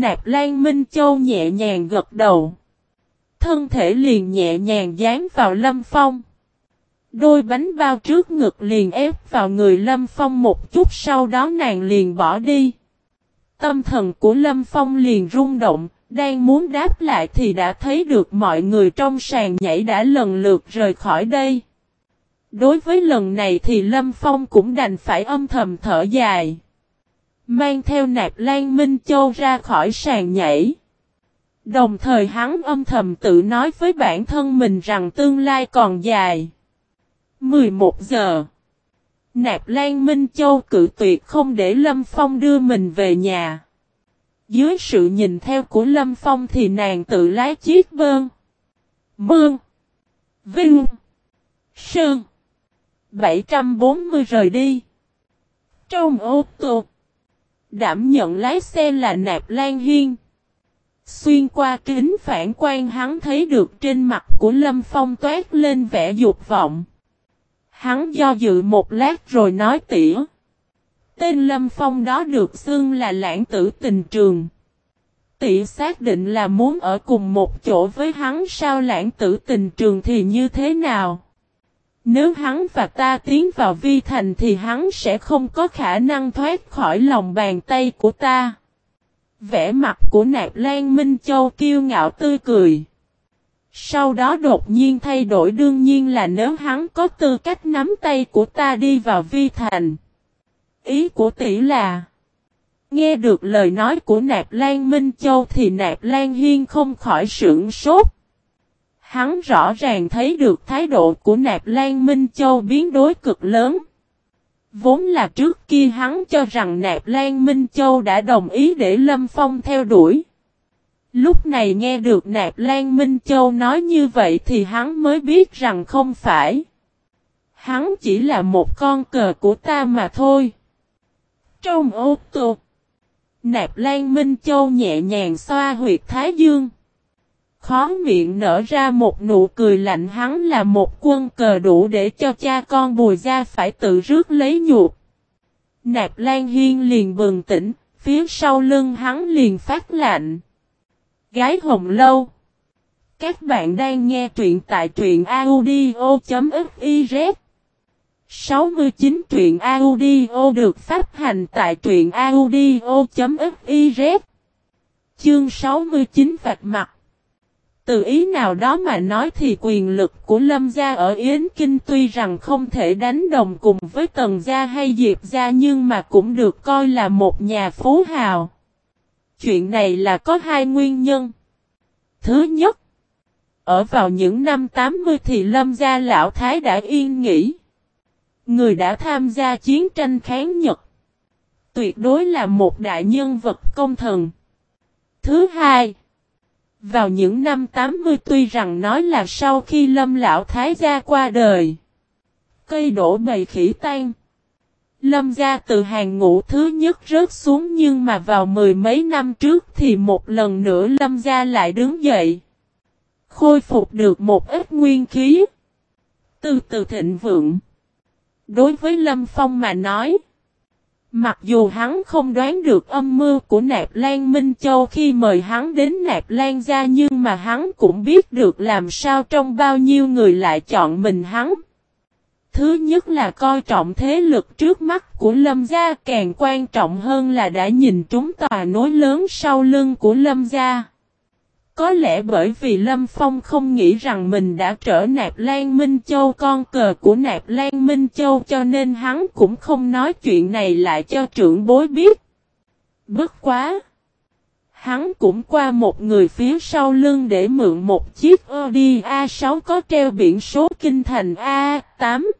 Nạp Lan Minh Châu nhẹ nhàng gật đầu. Thân thể liền nhẹ nhàng dán vào Lâm Phong. Đôi bánh bao trước ngực liền ép vào người Lâm Phong một chút sau đó nàng liền bỏ đi. Tâm thần của Lâm Phong liền rung động, đang muốn đáp lại thì đã thấy được mọi người trong sàn nhảy đã lần lượt rời khỏi đây. Đối với lần này thì Lâm Phong cũng đành phải âm thầm thở dài. Mang theo nạp Lan Minh Châu ra khỏi sàn nhảy. Đồng thời hắn âm thầm tự nói với bản thân mình rằng tương lai còn dài. 11 giờ. Nạp Lan Minh Châu cự tuyệt không để Lâm Phong đưa mình về nhà. Dưới sự nhìn theo của Lâm Phong thì nàng tự lái chiếc bơn. Bơn. Vinh. Sơn. 740 rời đi. Trong ô tục. Đảm nhận lái xe là Nạp Lan Hiên. Xuyên qua kính phản quan hắn thấy được trên mặt của Lâm Phong toát lên vẻ dục vọng. Hắn do dự một lát rồi nói tỉa. Tên Lâm Phong đó được xưng là lãng tử tình trường. Tỷ xác định là muốn ở cùng một chỗ với hắn sao lãng tử tình trường thì như thế nào? Nếu hắn và ta tiến vào vi thành thì hắn sẽ không có khả năng thoát khỏi lòng bàn tay của ta. Vẽ mặt của nạp Lan Minh Châu kiêu ngạo tươi cười. Sau đó đột nhiên thay đổi đương nhiên là nếu hắn có tư cách nắm tay của ta đi vào vi thành. Ý của tỷ là, Nghe được lời nói của Nạp Lan Minh Châu thì Nạp Lan Hiên không khỏi sưởng sốt. Hắn rõ ràng thấy được thái độ của Nạp Lan Minh Châu biến đối cực lớn. Vốn là trước kia hắn cho rằng Nạp Lan Minh Châu đã đồng ý để Lâm Phong theo đuổi. Lúc này nghe được Nạp Lan Minh Châu nói như vậy thì hắn mới biết rằng không phải. Hắn chỉ là một con cờ của ta mà thôi. Trong ô tô, Nạp Lan Minh Châu nhẹ nhàng xoa huyệt Thái Dương. Khó miệng nở ra một nụ cười lạnh hắn là một quân cờ đủ để cho cha con bùi ra phải tự rước lấy nhục. Nạp Lan Hiên liền bừng tỉnh, phía sau lưng hắn liền phát lạnh. Gái hồng lâu. Các bạn đang nghe truyện tại truyện audio.fiz 69 truyện audio được phát hành tại truyện audio.fiz Chương 69 vạch mặt từ ý nào đó mà nói thì quyền lực của Lâm Gia ở Yến Kinh tuy rằng không thể đánh đồng cùng với Tần Gia hay Diệp Gia nhưng mà cũng được coi là một nhà phú hào. Chuyện này là có hai nguyên nhân. Thứ nhất, ở vào những năm 80 thì Lâm Gia Lão Thái đã yên nghỉ. Người đã tham gia chiến tranh kháng Nhật. Tuyệt đối là một đại nhân vật công thần. Thứ hai. Vào những năm 80 tuy rằng nói là sau khi lâm lão thái gia qua đời. Cây đổ bầy khỉ tan. Lâm gia từ hàng ngũ thứ nhất rớt xuống nhưng mà vào mười mấy năm trước thì một lần nữa lâm gia lại đứng dậy. Khôi phục được một ít nguyên khí. Từ từ thịnh vượng. Đối với Lâm Phong mà nói, mặc dù hắn không đoán được âm mưu của Nạp Lan Minh Châu khi mời hắn đến Nạp Lan gia nhưng mà hắn cũng biết được làm sao trong bao nhiêu người lại chọn mình hắn. Thứ nhất là coi trọng thế lực trước mắt của Lâm gia, càng quan trọng hơn là đã nhìn trúng tòa nối lớn sau lưng của Lâm gia. Có lẽ bởi vì Lâm Phong không nghĩ rằng mình đã trở Nạp Lan Minh Châu con cờ của Nạp Lan Minh Châu cho nên hắn cũng không nói chuyện này lại cho trưởng bối biết. Bất quá! Hắn cũng qua một người phía sau lưng để mượn một chiếc Audi A6 có treo biển số kinh thành A8.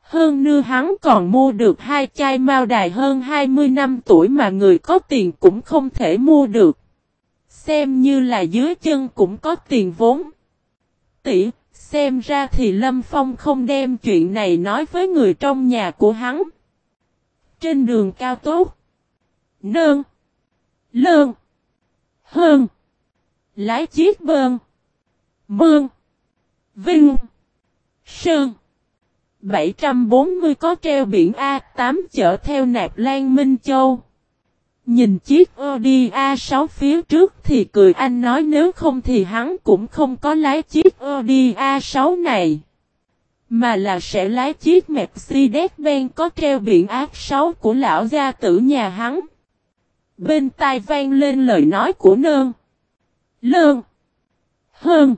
Hơn nữa hắn còn mua được hai chai mao đài hơn 20 năm tuổi mà người có tiền cũng không thể mua được. Xem như là dưới chân cũng có tiền vốn. Tỷ, xem ra thì Lâm Phong không đem chuyện này nói với người trong nhà của hắn. Trên đường cao tốt. Nơn. Lơn. Hơn. Lái chiếc bơn. Mương. Vinh. Sơn. 740 có treo biển A8 chở theo nạp Lan Minh Châu. Nhìn chiếc Audi A6 phía trước thì cười anh nói nếu không thì hắn cũng không có lái chiếc Audi A6 này. Mà là sẽ lái chiếc Mercedes-Benz có treo biển ác 6 của lão gia tử nhà hắn. Bên tai vang lên lời nói của nơn. Lơn. Hơn.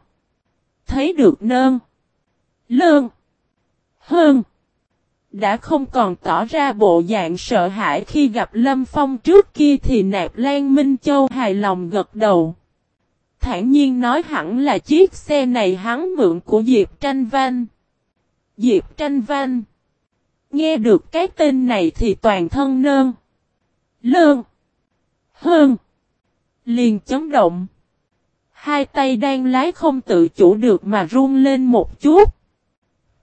Thấy được nơn. Lơn. Hơn. Đã không còn tỏ ra bộ dạng sợ hãi khi gặp Lâm Phong trước kia thì nạp Lan Minh Châu hài lòng gật đầu. Thản nhiên nói hẳn là chiếc xe này hắn mượn của Diệp Tranh Văn. Diệp Tranh Văn. Nghe được cái tên này thì toàn thân nơn. Lơn. Hơn. Liền chấn động. Hai tay đang lái không tự chủ được mà run lên một chút.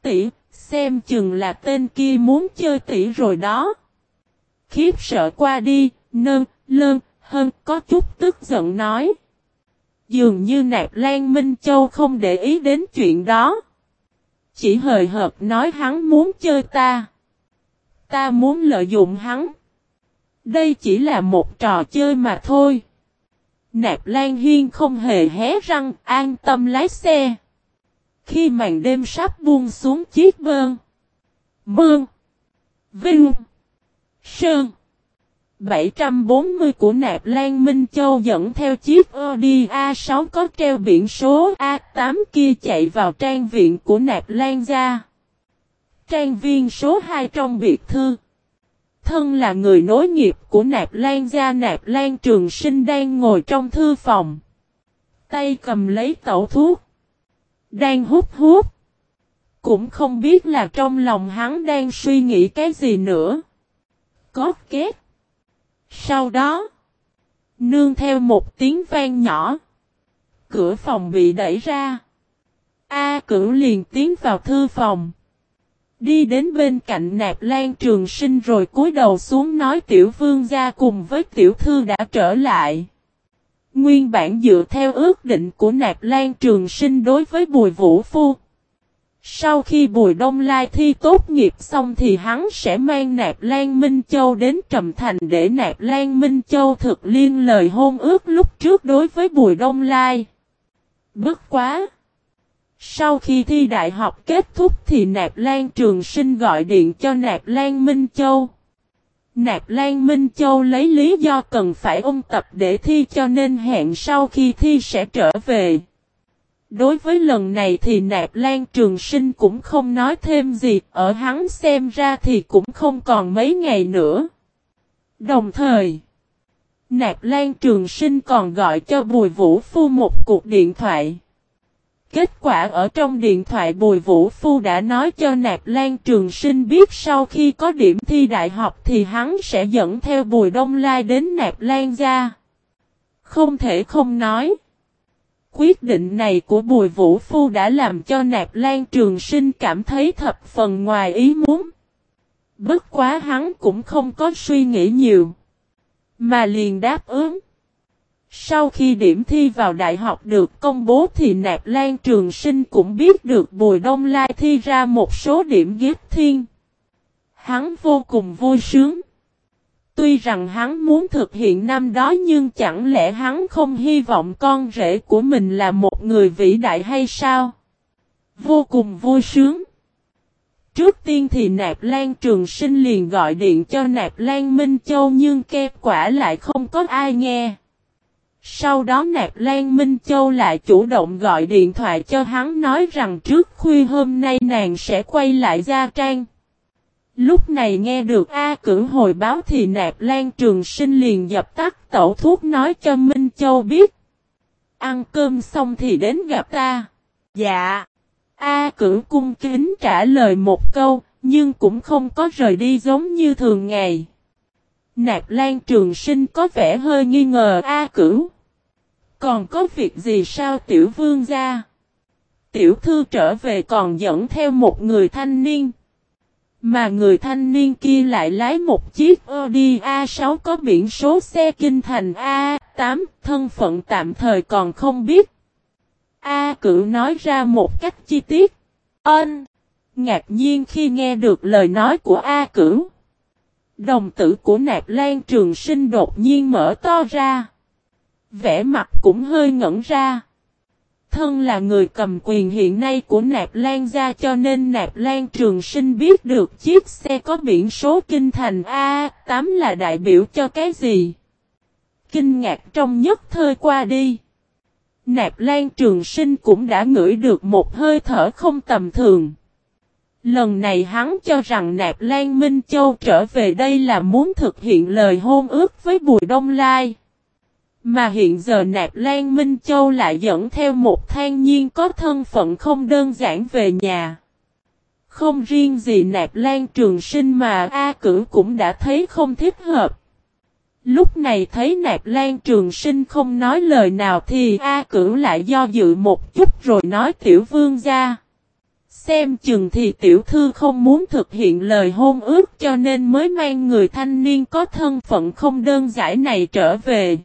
Tỷ, xem chừng là tên kia muốn chơi tỷ rồi đó. Khiếp sợ qua đi, nơn, lơn, hơn có chút tức giận nói. Dường như Nạp Lan Minh Châu không để ý đến chuyện đó. Chỉ hời hợp nói hắn muốn chơi ta. Ta muốn lợi dụng hắn. Đây chỉ là một trò chơi mà thôi. Nạp Lan Hiên không hề hé răng, an tâm lái xe. Khi màn đêm sắp buông xuống chiếc bơn. Bơn. Vinh. Sơn. 740 của Nạp Lan Minh Châu dẫn theo chiếc Audi A6 có treo biển số A8 kia chạy vào trang viện của Nạp Lan gia. Trang viên số 2 trong biệt thư. Thân là người nối nghiệp của Nạp Lan gia, Nạp Lan Trường Sinh đang ngồi trong thư phòng. Tay cầm lấy tẩu thuốc. Đang hút hút. Cũng không biết là trong lòng hắn đang suy nghĩ cái gì nữa. Có kết. Sau đó. Nương theo một tiếng vang nhỏ. Cửa phòng bị đẩy ra. A cửu liền tiến vào thư phòng. Đi đến bên cạnh nạp lan trường sinh rồi cúi đầu xuống nói tiểu vương gia cùng với tiểu thư đã trở lại. Nguyên bản dựa theo ước định của nạp lan trường sinh đối với bùi vũ phu. Sau khi bùi đông lai thi tốt nghiệp xong thì hắn sẽ mang nạp lan Minh Châu đến Trầm Thành để nạp lan Minh Châu thực liên lời hôn ước lúc trước đối với bùi đông lai. Bất quá! Sau khi thi đại học kết thúc thì Nạp Lan Trường Sinh gọi điện cho Nạp Lan Minh Châu. Nạp Lan Minh Châu lấy lý do cần phải ôn tập để thi cho nên hẹn sau khi thi sẽ trở về. Đối với lần này thì Nạp Lan Trường Sinh cũng không nói thêm gì, ở hắn xem ra thì cũng không còn mấy ngày nữa. Đồng thời, Nạp Lan Trường Sinh còn gọi cho Bùi Vũ Phu một cuộc điện thoại. Kết quả ở trong điện thoại Bùi Vũ Phu đã nói cho Nạp Lan Trường Sinh biết sau khi có điểm thi đại học thì hắn sẽ dẫn theo Bùi Đông Lai đến Nạp Lan gia. Không thể không nói. Quyết định này của Bùi Vũ Phu đã làm cho Nạp Lan Trường Sinh cảm thấy thập phần ngoài ý muốn. Bất quá hắn cũng không có suy nghĩ nhiều. Mà liền đáp ứng. Sau khi điểm thi vào đại học được công bố thì Nạp Lan Trường Sinh cũng biết được Bùi Đông Lai thi ra một số điểm ghét thiên. Hắn vô cùng vui sướng. Tuy rằng hắn muốn thực hiện năm đó nhưng chẳng lẽ hắn không hy vọng con rể của mình là một người vĩ đại hay sao? Vô cùng vui sướng. Trước tiên thì Nạp Lan Trường Sinh liền gọi điện cho Nạp Lan Minh Châu nhưng kết quả lại không có ai nghe. Sau đó Nạp Lan Minh Châu lại chủ động gọi điện thoại cho hắn nói rằng trước khuya hôm nay nàng sẽ quay lại Gia Trang. Lúc này nghe được A cử hồi báo thì Nạp Lan Trường Sinh liền dập tắt tẩu thuốc nói cho Minh Châu biết. Ăn cơm xong thì đến gặp ta. Dạ. A cử cung kính trả lời một câu, nhưng cũng không có rời đi giống như thường ngày. Nạp Lan Trường Sinh có vẻ hơi nghi ngờ A Cửu. Còn có việc gì sao tiểu vương gia? Tiểu thư trở về còn dẫn theo một người thanh niên. Mà người thanh niên kia lại lái một chiếc Audi A6 có biển số xe kinh thành A8, thân phận tạm thời còn không biết. A Cửu nói ra một cách chi tiết. Ân! Ngạc nhiên khi nghe được lời nói của A Cửu. Đồng tử của nạp lan trường sinh đột nhiên mở to ra. Vẽ mặt cũng hơi ngẩn ra. Thân là người cầm quyền hiện nay của nạp lan gia cho nên nạp lan trường sinh biết được chiếc xe có biển số kinh thành A8 là đại biểu cho cái gì. Kinh ngạc trong nhất thời qua đi. Nạp Lan Trường Sinh cũng đã ngửi được một hơi thở không tầm thường. Lần này hắn cho rằng Nạp Lan Minh Châu trở về đây là muốn thực hiện lời hôn ước với Bùi Đông Lai. Mà hiện giờ Nạp Lan Minh Châu lại dẫn theo một thanh nhiên có thân phận không đơn giản về nhà. Không riêng gì Nạp Lan Trường Sinh mà A Cử cũng đã thấy không thích hợp. Lúc này thấy nạp lan trường sinh không nói lời nào thì A cửu lại do dự một chút rồi nói tiểu vương ra. Xem chừng thì tiểu thư không muốn thực hiện lời hôn ước cho nên mới mang người thanh niên có thân phận không đơn giản này trở về.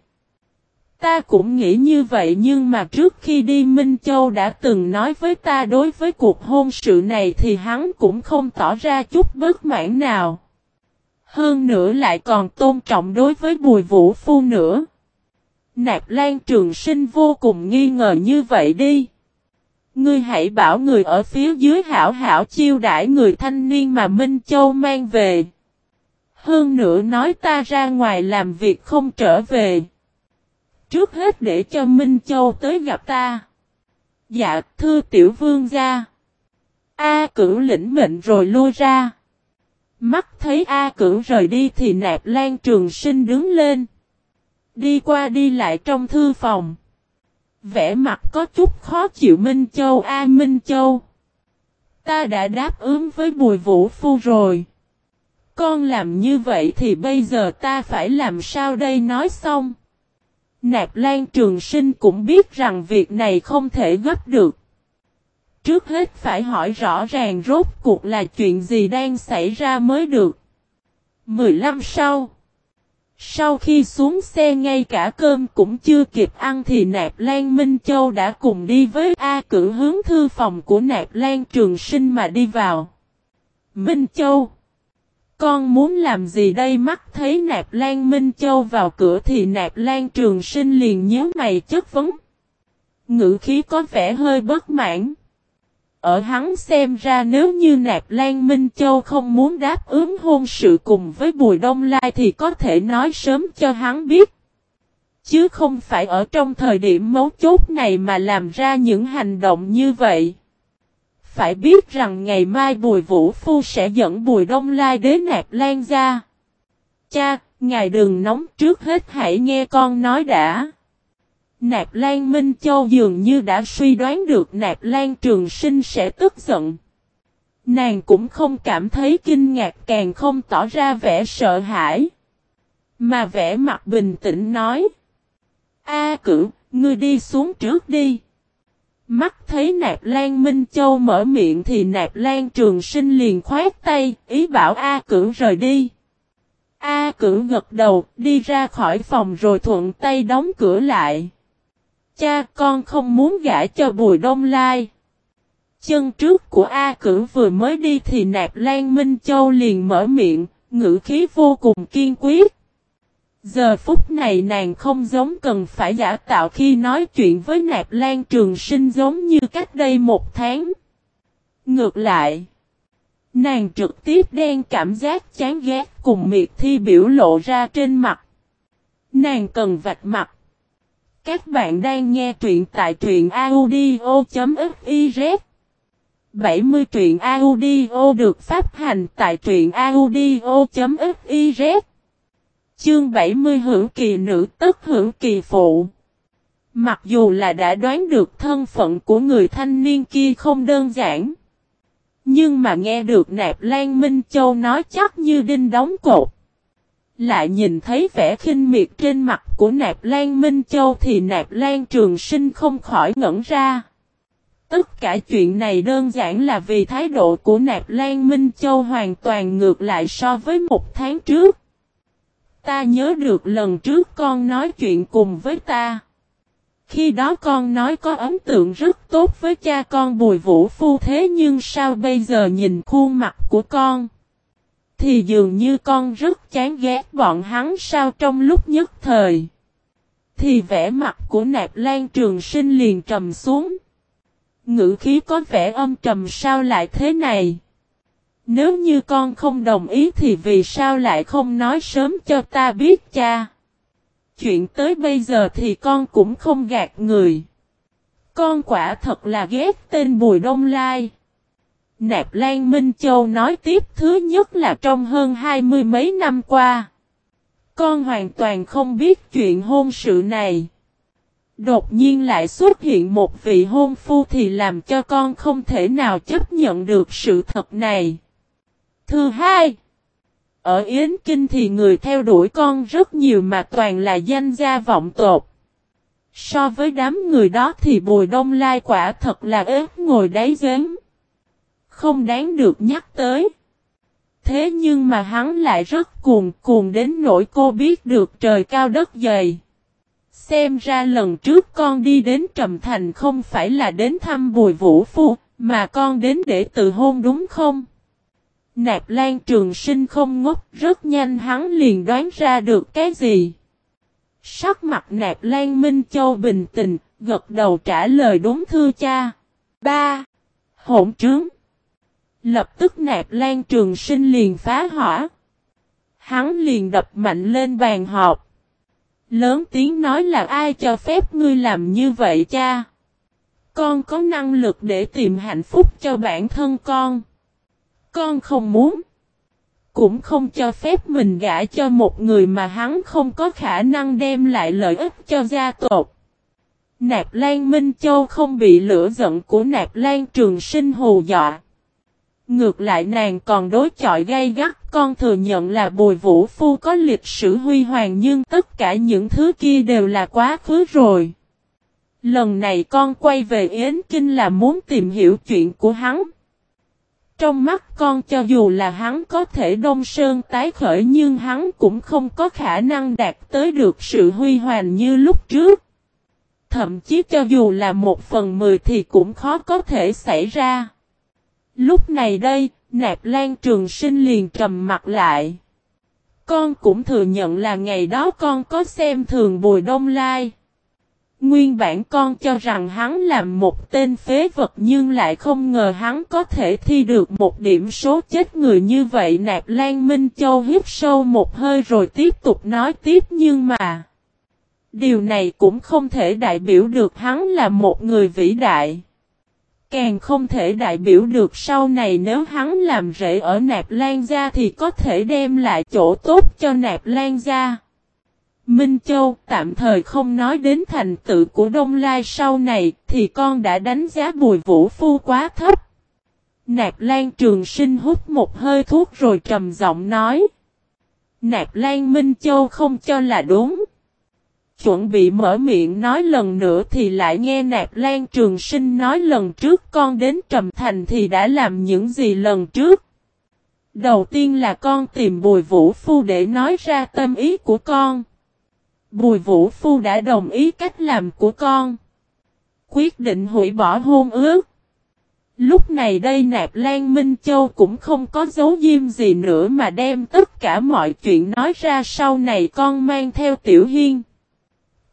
Ta cũng nghĩ như vậy nhưng mà trước khi đi Minh Châu đã từng nói với ta đối với cuộc hôn sự này thì hắn cũng không tỏ ra chút bất mãn nào. Hơn nữa lại còn tôn trọng đối với bùi vũ phu nữa. Nạp Lan Trường Sinh vô cùng nghi ngờ như vậy đi. Ngươi hãy bảo người ở phía dưới hảo hảo chiêu đãi người thanh niên mà Minh Châu mang về. Hơn nữa nói ta ra ngoài làm việc không trở về. Trước hết để cho Minh Châu tới gặp ta. Dạ, thưa tiểu vương gia. A Cửu lĩnh mệnh rồi lui ra. Mắt thấy A Cửu rời đi thì nạp lan trường sinh đứng lên. Đi qua đi lại trong thư phòng. Vẽ mặt có chút khó chịu Minh Châu A, Minh Châu. Ta đã đáp ứng với Bùi Vũ Phu rồi. Con làm như vậy thì bây giờ ta phải làm sao đây nói xong. Nạp Lan Trường Sinh cũng biết rằng việc này không thể gấp được. Trước hết phải hỏi rõ ràng rốt cuộc là chuyện gì đang xảy ra mới được. 15 sau sau khi xuống xe ngay cả cơm cũng chưa kịp ăn thì Nạp Lan Minh Châu đã cùng đi với A cử hướng thư phòng của Nạp Lan Trường Sinh mà đi vào. Minh Châu Con muốn làm gì đây mắt thấy Nạp Lan Minh Châu vào cửa thì Nạp Lan Trường Sinh liền nhớ mày chất vấn. Ngữ khí có vẻ hơi bất mãn. Ở hắn xem ra nếu như Nạp Lan Minh Châu không muốn đáp ứng hôn sự cùng với Bùi Đông Lai thì có thể nói sớm cho hắn biết. Chứ không phải ở trong thời điểm mấu chốt này mà làm ra những hành động như vậy. Phải biết rằng ngày mai Bùi Vũ Phu sẽ dẫn Bùi Đông Lai đến Nạp Lan ra. Cha, ngài đừng nóng trước hết hãy nghe con nói đã. Nạp Lan Minh Châu dường như đã suy đoán được Nạp Lan Trường Sinh sẽ tức giận. Nàng cũng không cảm thấy kinh ngạc càng không tỏ ra vẻ sợ hãi. Mà vẻ mặt bình tĩnh nói. A cử, ngươi đi xuống trước đi. Mắt thấy Nạp Lan Minh Châu mở miệng thì Nạp Lan Trường Sinh liền khoát tay, ý bảo A cử rời đi. A cử gật đầu, đi ra khỏi phòng rồi thuận tay đóng cửa lại. Cha con không muốn gả cho Bùi Đông Lai. Chân trước của A Cử vừa mới đi thì Nạp Lan Minh Châu liền mở miệng, ngữ khí vô cùng kiên quyết. Giờ phút này nàng không giống cần phải giả tạo khi nói chuyện với Nạp Lan Trường Sinh giống như cách đây một tháng. Ngược lại, nàng trực tiếp đen cảm giác chán ghét cùng miệt thi biểu lộ ra trên mặt. Nàng cần vạch mặt. Các bạn đang nghe truyện tại truyện audio.fiz 70 truyện audio được phát hành tại truyện audio.fiz Chương 70 hưởng kỳ nữ tức hưởng kỳ phụ. Mặc dù là đã đoán được thân phận của người thanh niên kia không đơn giản, Nhưng mà nghe được Nạp Lan Minh Châu nói chắc như đinh đóng cột lại nhìn thấy vẻ khinh miệt trên mặt của Nạp Lan Minh Châu thì Nạp Lan Trường Sinh không khỏi ngẩn ra. Tất cả chuyện này đơn giản là vì thái độ của Nạp Lan Minh Châu hoàn toàn ngược lại so với một tháng trước. Ta nhớ được lần trước con nói chuyện cùng với ta. Khi đó con nói có ấn tượng rất tốt với cha con Bùi Vũ Phu thế nhưng sao bây giờ nhìn khuôn mặt của con? Thì dường như con rất chán ghét bọn hắn sao trong lúc nhất thời. Thì vẻ mặt của nạp lan trường sinh liền trầm xuống. Ngữ khí có vẻ âm trầm sao lại thế này. Nếu như con không đồng ý thì vì sao lại không nói sớm cho ta biết cha. Chuyện tới bây giờ thì con cũng không gạt người. Con quả thật là ghét tên Bùi Đông Lai. Nạp Lan Minh Châu nói tiếp thứ nhất là trong hơn hai mươi mấy năm qua. Con hoàn toàn không biết chuyện hôn sự này. Đột nhiên lại xuất hiện một vị hôn phu thì làm cho con không thể nào chấp nhận được sự thật này. Thứ hai, ở Yến Kinh thì người theo đuổi con rất nhiều mà toàn là danh gia vọng tột. So với đám người đó thì Bùi Đông Lai quả thật là ếp ngồi đáy giếng. Không đáng được nhắc tới. Thế nhưng mà hắn lại rất cuồng cuồng đến nỗi cô biết được trời cao đất dày. Xem ra lần trước con đi đến Trầm Thành không phải là đến thăm Bùi Vũ Phu, mà con đến để tự hôn đúng không? Nạp Lan Trường Sinh không ngốc, rất nhanh hắn liền đoán ra được cái gì. Sắc mặt Nạp Lan Minh Châu bình tĩnh, gật đầu trả lời đúng thưa cha. Ba. Hỗn trướng. Lập tức Nạp Lan Trường Sinh liền phá hỏa. Hắn liền đập mạnh lên bàn họp. Lớn tiếng nói là ai cho phép ngươi làm như vậy cha. Con có năng lực để tìm hạnh phúc cho bản thân con. Con không muốn. Cũng không cho phép mình gả cho một người mà hắn không có khả năng đem lại lợi ích cho gia tộc. Nạp Lan Minh Châu không bị lửa giận của Nạp Lan Trường Sinh hù dọa. Ngược lại nàng còn đối chọi gay gắt, con thừa nhận là Bùi Vũ Phu có lịch sử huy hoàng nhưng tất cả những thứ kia đều là quá khứ rồi. Lần này con quay về Yến Kinh là muốn tìm hiểu chuyện của hắn. Trong mắt con cho dù là hắn có thể đông sơn tái khởi nhưng hắn cũng không có khả năng đạt tới được sự huy hoàng như lúc trước. Thậm chí cho dù là một phần mười thì cũng khó có thể xảy ra. Lúc này đây, Nạp Lan Trường Sinh liền trầm mặt lại. Con cũng thừa nhận là ngày đó con có xem thường Bùi Đông Lai. Nguyên bản con cho rằng hắn là một tên phế vật nhưng lại không ngờ hắn có thể thi được một điểm số chết người như vậy. Nạp Lan Minh Châu hít sâu một hơi rồi tiếp tục nói tiếp nhưng mà... Điều này cũng không thể đại biểu được hắn là một người vĩ đại. Càng không thể đại biểu được sau này nếu hắn làm rễ ở Nạp Lan Gia thì có thể đem lại chỗ tốt cho Nạp Lan Gia. Minh Châu tạm thời không nói đến thành tựu của Đông Lai sau này thì con đã đánh giá bùi vũ phu quá thấp. Nạp Lan Trường Sinh hút một hơi thuốc rồi trầm giọng nói. Nạp Lan Minh Châu không cho là đúng. Chuẩn bị mở miệng nói lần nữa thì lại nghe Nạp Lan Trường Sinh nói lần trước con đến Trầm Thành thì đã làm những gì lần trước. Đầu tiên là con tìm Bùi Vũ Phu để nói ra tâm ý của con. Bùi Vũ Phu đã đồng ý cách làm của con. Quyết định hủy bỏ hôn ước. Lúc này đây Nạp Lan Minh Châu cũng không có dấu diêm gì nữa mà đem tất cả mọi chuyện nói ra sau này con mang theo Tiểu Hiên.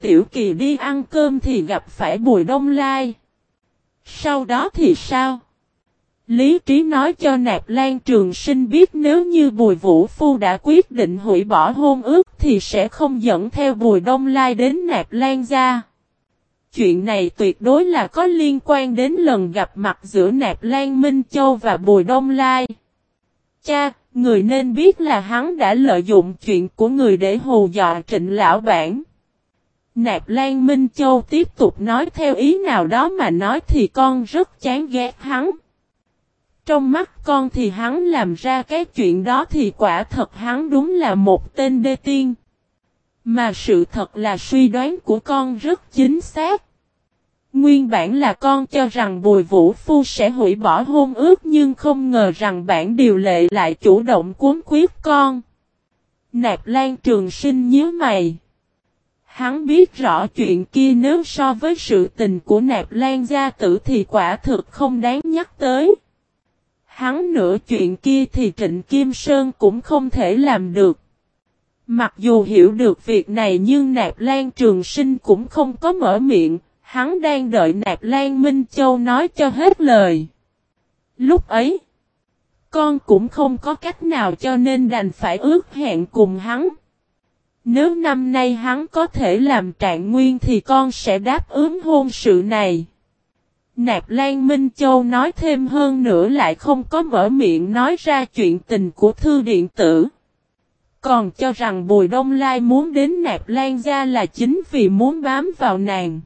Tiểu Kỳ đi ăn cơm thì gặp phải Bùi Đông Lai. Sau đó thì sao? Lý trí nói cho Nạp Lan Trường Sinh biết nếu như Bùi Vũ Phu đã quyết định hủy bỏ hôn ước thì sẽ không dẫn theo Bùi Đông Lai đến Nạp Lan gia. Chuyện này tuyệt đối là có liên quan đến lần gặp mặt giữa Nạp Lan Minh Châu và Bùi Đông Lai. Cha, người nên biết là hắn đã lợi dụng chuyện của người để hù dọa trịnh lão bản. Nạp Lan Minh Châu tiếp tục nói theo ý nào đó mà nói thì con rất chán ghét hắn. Trong mắt con thì hắn làm ra cái chuyện đó thì quả thật hắn đúng là một tên đê tiên. Mà sự thật là suy đoán của con rất chính xác. Nguyên bản là con cho rằng Bùi Vũ Phu sẽ hủy bỏ hôn ước nhưng không ngờ rằng bản điều lệ lại chủ động cuốn quyết con. Nạp Lan Trường Sinh nhớ mày. Hắn biết rõ chuyện kia nếu so với sự tình của Nạp Lan gia tử thì quả thực không đáng nhắc tới. Hắn nửa chuyện kia thì Trịnh Kim Sơn cũng không thể làm được. Mặc dù hiểu được việc này nhưng Nạp Lan Trường Sinh cũng không có mở miệng, hắn đang đợi Nạp Lan Minh Châu nói cho hết lời. Lúc ấy, con cũng không có cách nào cho nên đành phải ước hẹn cùng hắn. Nếu năm nay hắn có thể làm trạng nguyên thì con sẽ đáp ứng hôn sự này. Nạp Lan Minh Châu nói thêm hơn nữa lại không có mở miệng nói ra chuyện tình của thư điện tử. Còn cho rằng Bùi Đông Lai muốn đến Nạp Lan gia là chính vì muốn bám vào nàng.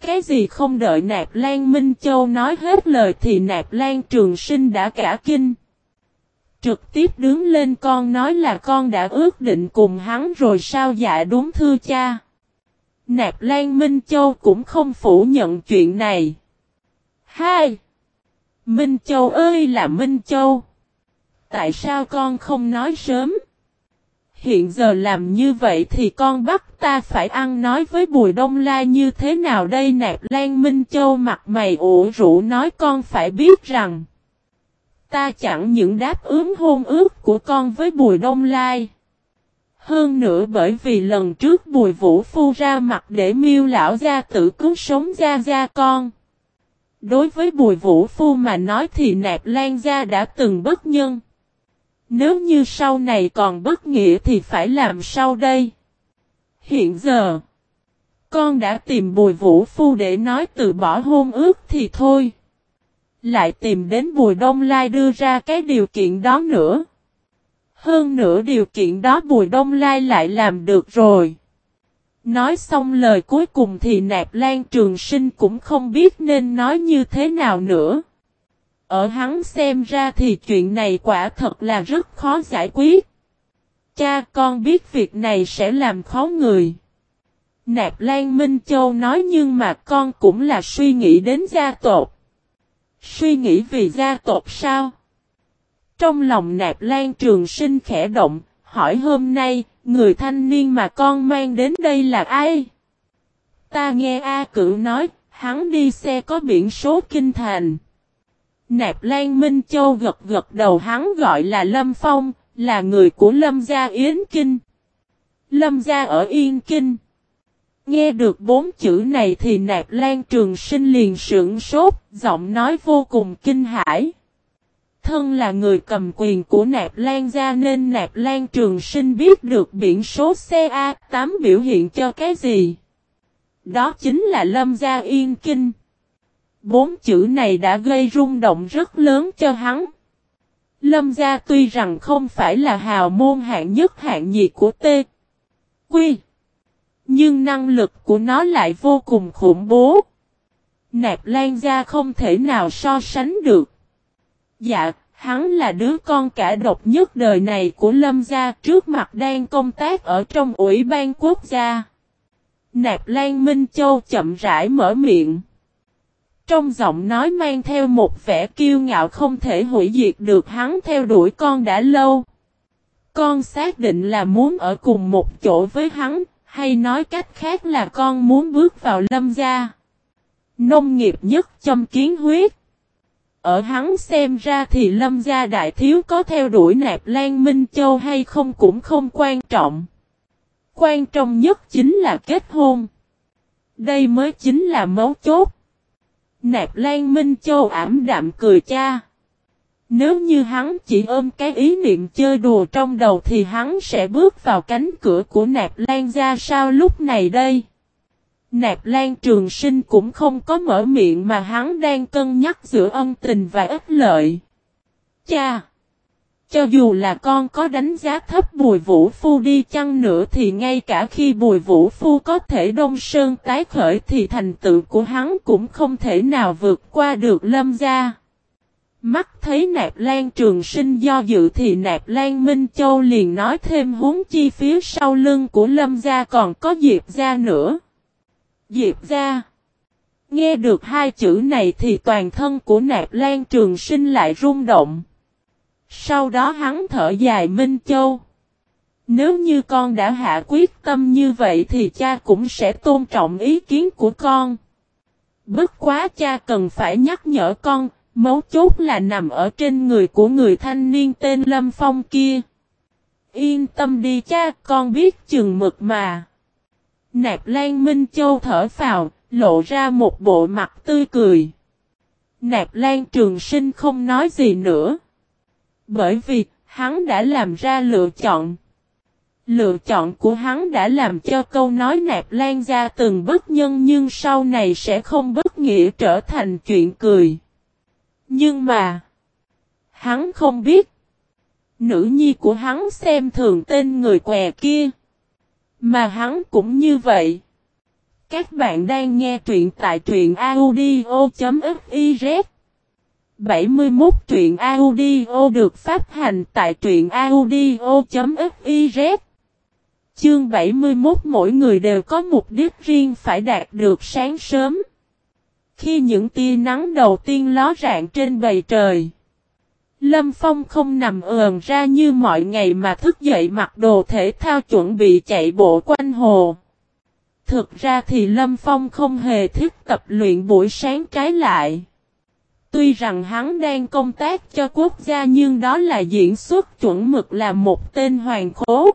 Cái gì không đợi Nạp Lan Minh Châu nói hết lời thì Nạp Lan Trường Sinh đã cả kinh. Trực tiếp đứng lên con nói là con đã ước định cùng hắn rồi sao dạ đúng thưa cha. Nạp Lan Minh Châu cũng không phủ nhận chuyện này. 2. Minh Châu ơi là Minh Châu. Tại sao con không nói sớm? Hiện giờ làm như vậy thì con bắt ta phải ăn nói với Bùi Đông La như thế nào đây nạp Lan Minh Châu mặt mày ủ rũ nói con phải biết rằng Ta chẳng những đáp ứng hôn ước của con với Bùi Đông Lai Hơn nữa bởi vì lần trước Bùi Vũ Phu ra mặt để miêu lão gia tử cứu sống gia gia con Đối với Bùi Vũ Phu mà nói thì nạp lan gia đã từng bất nhân nếu như sau này còn bất nghĩa thì phải làm sao đây? Hiện giờ, con đã tìm bùi vũ phu để nói từ bỏ hôn ước thì thôi. Lại tìm đến bùi đông lai đưa ra cái điều kiện đó nữa. Hơn nữa điều kiện đó bùi đông lai lại làm được rồi. Nói xong lời cuối cùng thì nạp lan trường sinh cũng không biết nên nói như thế nào nữa. Ở hắn xem ra thì chuyện này quả thật là rất khó giải quyết. Cha con biết việc này sẽ làm khó người. Nạp Lan Minh Châu nói nhưng mà con cũng là suy nghĩ đến gia tộc. Suy nghĩ vì gia tộc sao? Trong lòng Nạp Lan Trường Sinh khẽ động, hỏi hôm nay, người thanh niên mà con mang đến đây là ai? Ta nghe A Cử nói, hắn đi xe có biển số kinh thành. Nạp Lan Minh Châu gật gật đầu hắn gọi là Lâm Phong, là người của Lâm Gia Yến Kinh. Lâm Gia ở Yên Kinh. Nghe được bốn chữ này thì Nạp Lan Trường Sinh liền sững sốt, giọng nói vô cùng kinh hãi. Thân là người cầm quyền của Nạp Lan Gia nên Nạp Lan Trường Sinh biết được biển số xe A8 biểu hiện cho cái gì. Đó chính là Lâm Gia Yên Kinh. Bốn chữ này đã gây rung động rất lớn cho hắn. Lâm gia tuy rằng không phải là hào môn hạng nhất hạng nhì của T. Quy. Nhưng năng lực của nó lại vô cùng khủng bố. Nạp Lan gia không thể nào so sánh được. Dạ, hắn là đứa con cả độc nhất đời này của Lâm gia trước mặt đang công tác ở trong Ủy ban quốc gia. Nạp Lan Minh Châu chậm rãi mở miệng. Trong giọng nói mang theo một vẻ kiêu ngạo không thể hủy diệt được hắn theo đuổi con đã lâu. Con xác định là muốn ở cùng một chỗ với hắn, hay nói cách khác là con muốn bước vào lâm gia. Nông nghiệp nhất châm kiến huyết. Ở hắn xem ra thì lâm gia đại thiếu có theo đuổi nạp Lan Minh Châu hay không cũng không quan trọng. Quan trọng nhất chính là kết hôn. Đây mới chính là mấu chốt. Nạp Lan Minh Châu ảm đạm cười cha. Nếu như hắn chỉ ôm cái ý niệm chơi đùa trong đầu thì hắn sẽ bước vào cánh cửa của Nạp Lan ra sao lúc này đây. Nạp Lan Trường Sinh cũng không có mở miệng mà hắn đang cân nhắc giữa ân tình và ích lợi. Cha! Cho dù là con có đánh giá thấp Bùi Vũ Phu đi chăng nữa thì ngay cả khi Bùi Vũ Phu có thể đông sơn tái khởi thì thành tựu của hắn cũng không thể nào vượt qua được lâm gia. Mắt thấy Nạp Lan Trường Sinh do dự thì Nạp Lan Minh Châu liền nói thêm huống chi phía sau lưng của lâm gia còn có Diệp gia nữa. Diệp gia. Nghe được hai chữ này thì toàn thân của Nạp Lan Trường Sinh lại rung động. Sau đó hắn thở dài Minh Châu. Nếu như con đã hạ quyết tâm như vậy thì cha cũng sẽ tôn trọng ý kiến của con. Bất quá cha cần phải nhắc nhở con, Mấu chốt là nằm ở trên người của người thanh niên tên Lâm Phong kia. Yên tâm đi cha, con biết chừng mực mà. Nạp Lan Minh Châu thở phào, lộ ra một bộ mặt tươi cười. Nạp Lan Trường Sinh không nói gì nữa. Bởi vì, hắn đã làm ra lựa chọn. Lựa chọn của hắn đã làm cho câu nói Nạp Lan ra từng bất nhân nhưng sau này sẽ không bất nghĩa trở thành chuyện cười. Nhưng mà, hắn không biết. Nữ nhi của hắn xem thường tên người què kia. Mà hắn cũng như vậy. Các bạn đang nghe truyện tại truyện audio.fiz 71 truyện audio được phát hành tại truyện audio.fiz Chương 71 mỗi người đều có mục đích riêng phải đạt được sáng sớm. Khi những tia nắng đầu tiên ló rạng trên bầy trời. Lâm Phong không nằm ườn ra như mọi ngày mà thức dậy mặc đồ thể thao chuẩn bị chạy bộ quanh hồ. Thực ra thì Lâm Phong không hề thích tập luyện buổi sáng trái lại. Tuy rằng hắn đang công tác cho quốc gia nhưng đó là diễn xuất chuẩn mực là một tên hoàng khố.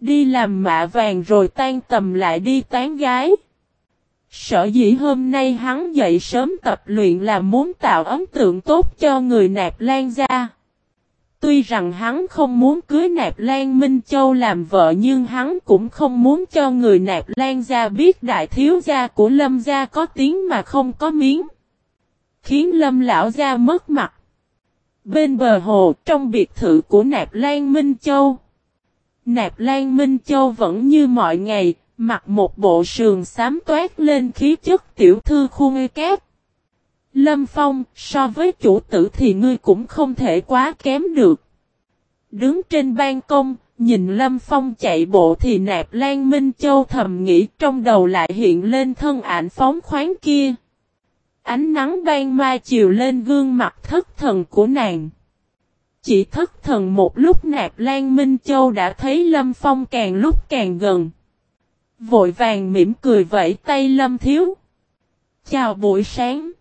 Đi làm mạ vàng rồi tan tầm lại đi tán gái. Sở dĩ hôm nay hắn dậy sớm tập luyện là muốn tạo ấn tượng tốt cho người nạp lan gia. Tuy rằng hắn không muốn cưới nạp lan Minh Châu làm vợ nhưng hắn cũng không muốn cho người nạp lan gia biết đại thiếu gia của lâm gia có tiếng mà không có miếng. Khiến lâm lão gia mất mặt. Bên bờ hồ trong biệt thự của nạp lan Minh Châu. Nạp lan Minh Châu vẫn như mọi ngày, Mặc một bộ sườn xám toát lên khí chất tiểu thư khu ngây kép Lâm Phong, so với chủ tử thì ngươi cũng không thể quá kém được. Đứng trên ban công, nhìn Lâm Phong chạy bộ thì nạp Lan Minh Châu thầm nghĩ trong đầu lại hiện lên thân ảnh phóng khoáng kia. Ánh nắng ban mai chiều lên gương mặt thất thần của nàng. Chỉ thất thần một lúc nạp Lan Minh Châu đã thấy Lâm Phong càng lúc càng gần. Vội vàng mỉm cười vẫy tay Lâm Thiếu. Chào buổi sáng.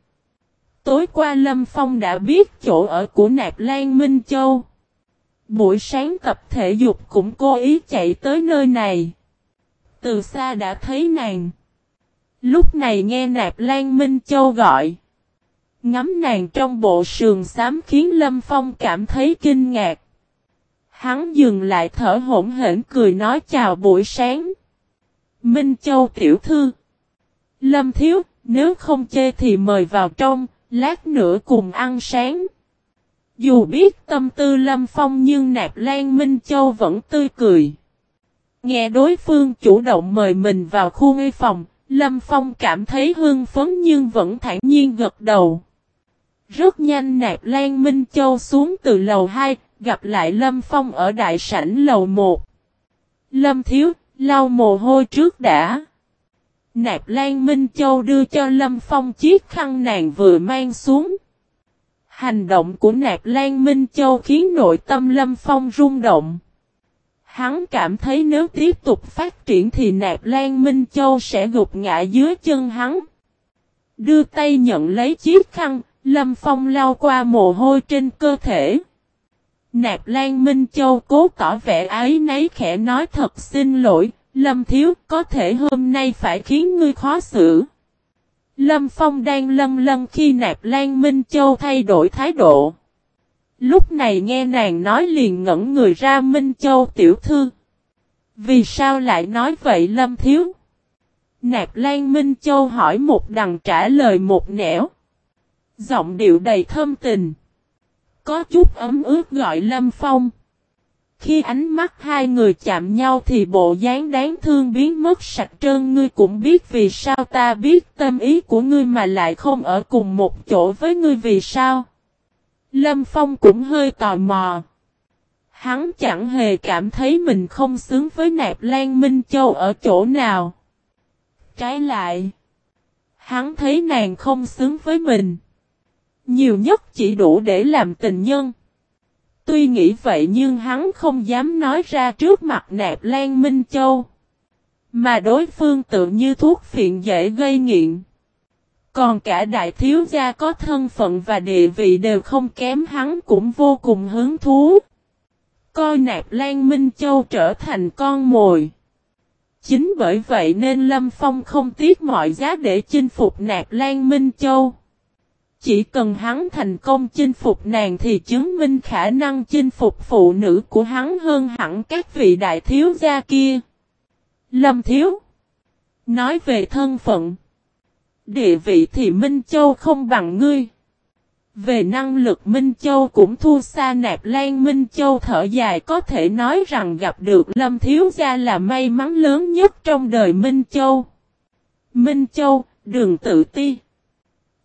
Tối qua Lâm Phong đã biết chỗ ở của Nạp Lan Minh Châu. Buổi sáng tập thể dục cũng cố ý chạy tới nơi này. Từ xa đã thấy nàng. Lúc này nghe Nạp Lan Minh Châu gọi. Ngắm nàng trong bộ sườn xám khiến Lâm Phong cảm thấy kinh ngạc. Hắn dừng lại thở hổn hển cười nói chào buổi sáng. Minh Châu tiểu thư. Lâm Thiếu, nếu không chê thì mời vào trong, lát nữa cùng ăn sáng. Dù biết tâm tư Lâm Phong nhưng Nạp Lan Minh Châu vẫn tươi cười. Nghe đối phương chủ động mời mình vào khu ngây phòng, Lâm Phong cảm thấy hương phấn nhưng vẫn thản nhiên gật đầu. Rất nhanh Nạp Lan Minh Châu xuống từ lầu 2, gặp lại Lâm Phong ở đại sảnh lầu 1. Lâm Thiếu, Lau mồ hôi trước đã. Nạp Lan Minh Châu đưa cho Lâm Phong chiếc khăn nàng vừa mang xuống. Hành động của Nạp Lan Minh Châu khiến nội tâm Lâm Phong rung động. Hắn cảm thấy nếu tiếp tục phát triển thì Nạp Lan Minh Châu sẽ gục ngã dưới chân hắn. Đưa tay nhận lấy chiếc khăn, Lâm Phong lau qua mồ hôi trên cơ thể. Nạp Lan Minh Châu cố tỏ vẻ ái nấy khẽ nói thật xin lỗi, Lâm Thiếu có thể hôm nay phải khiến ngươi khó xử. Lâm Phong đang lâm lâm khi Nạp Lan Minh Châu thay đổi thái độ. Lúc này nghe nàng nói liền ngẩn người ra Minh Châu tiểu thư. Vì sao lại nói vậy Lâm Thiếu? Nạp Lan Minh Châu hỏi một đằng trả lời một nẻo. Giọng điệu đầy thâm tình. Có chút ấm ướt gọi Lâm Phong. Khi ánh mắt hai người chạm nhau thì bộ dáng đáng thương biến mất sạch trơn ngươi cũng biết vì sao ta biết tâm ý của ngươi mà lại không ở cùng một chỗ với ngươi vì sao. Lâm Phong cũng hơi tò mò. Hắn chẳng hề cảm thấy mình không xứng với nạp Lan Minh Châu ở chỗ nào. Trái lại, hắn thấy nàng không xứng với mình. Nhiều nhất chỉ đủ để làm tình nhân. Tuy nghĩ vậy nhưng hắn không dám nói ra trước mặt nạp Lan Minh Châu. Mà đối phương tự như thuốc phiện dễ gây nghiện. Còn cả đại thiếu gia có thân phận và địa vị đều không kém hắn cũng vô cùng hứng thú. Coi nạp Lan Minh Châu trở thành con mồi. Chính bởi vậy nên Lâm Phong không tiếc mọi giá để chinh phục nạp Lan Minh Châu. Chỉ cần hắn thành công chinh phục nàng thì chứng minh khả năng chinh phục phụ nữ của hắn hơn hẳn các vị đại thiếu gia kia. Lâm Thiếu Nói về thân phận Địa vị thì Minh Châu không bằng ngươi. Về năng lực Minh Châu cũng thua xa nạp Lan Minh Châu thở dài có thể nói rằng gặp được Lâm Thiếu Gia là may mắn lớn nhất trong đời Minh Châu. Minh Châu, đừng tự ti.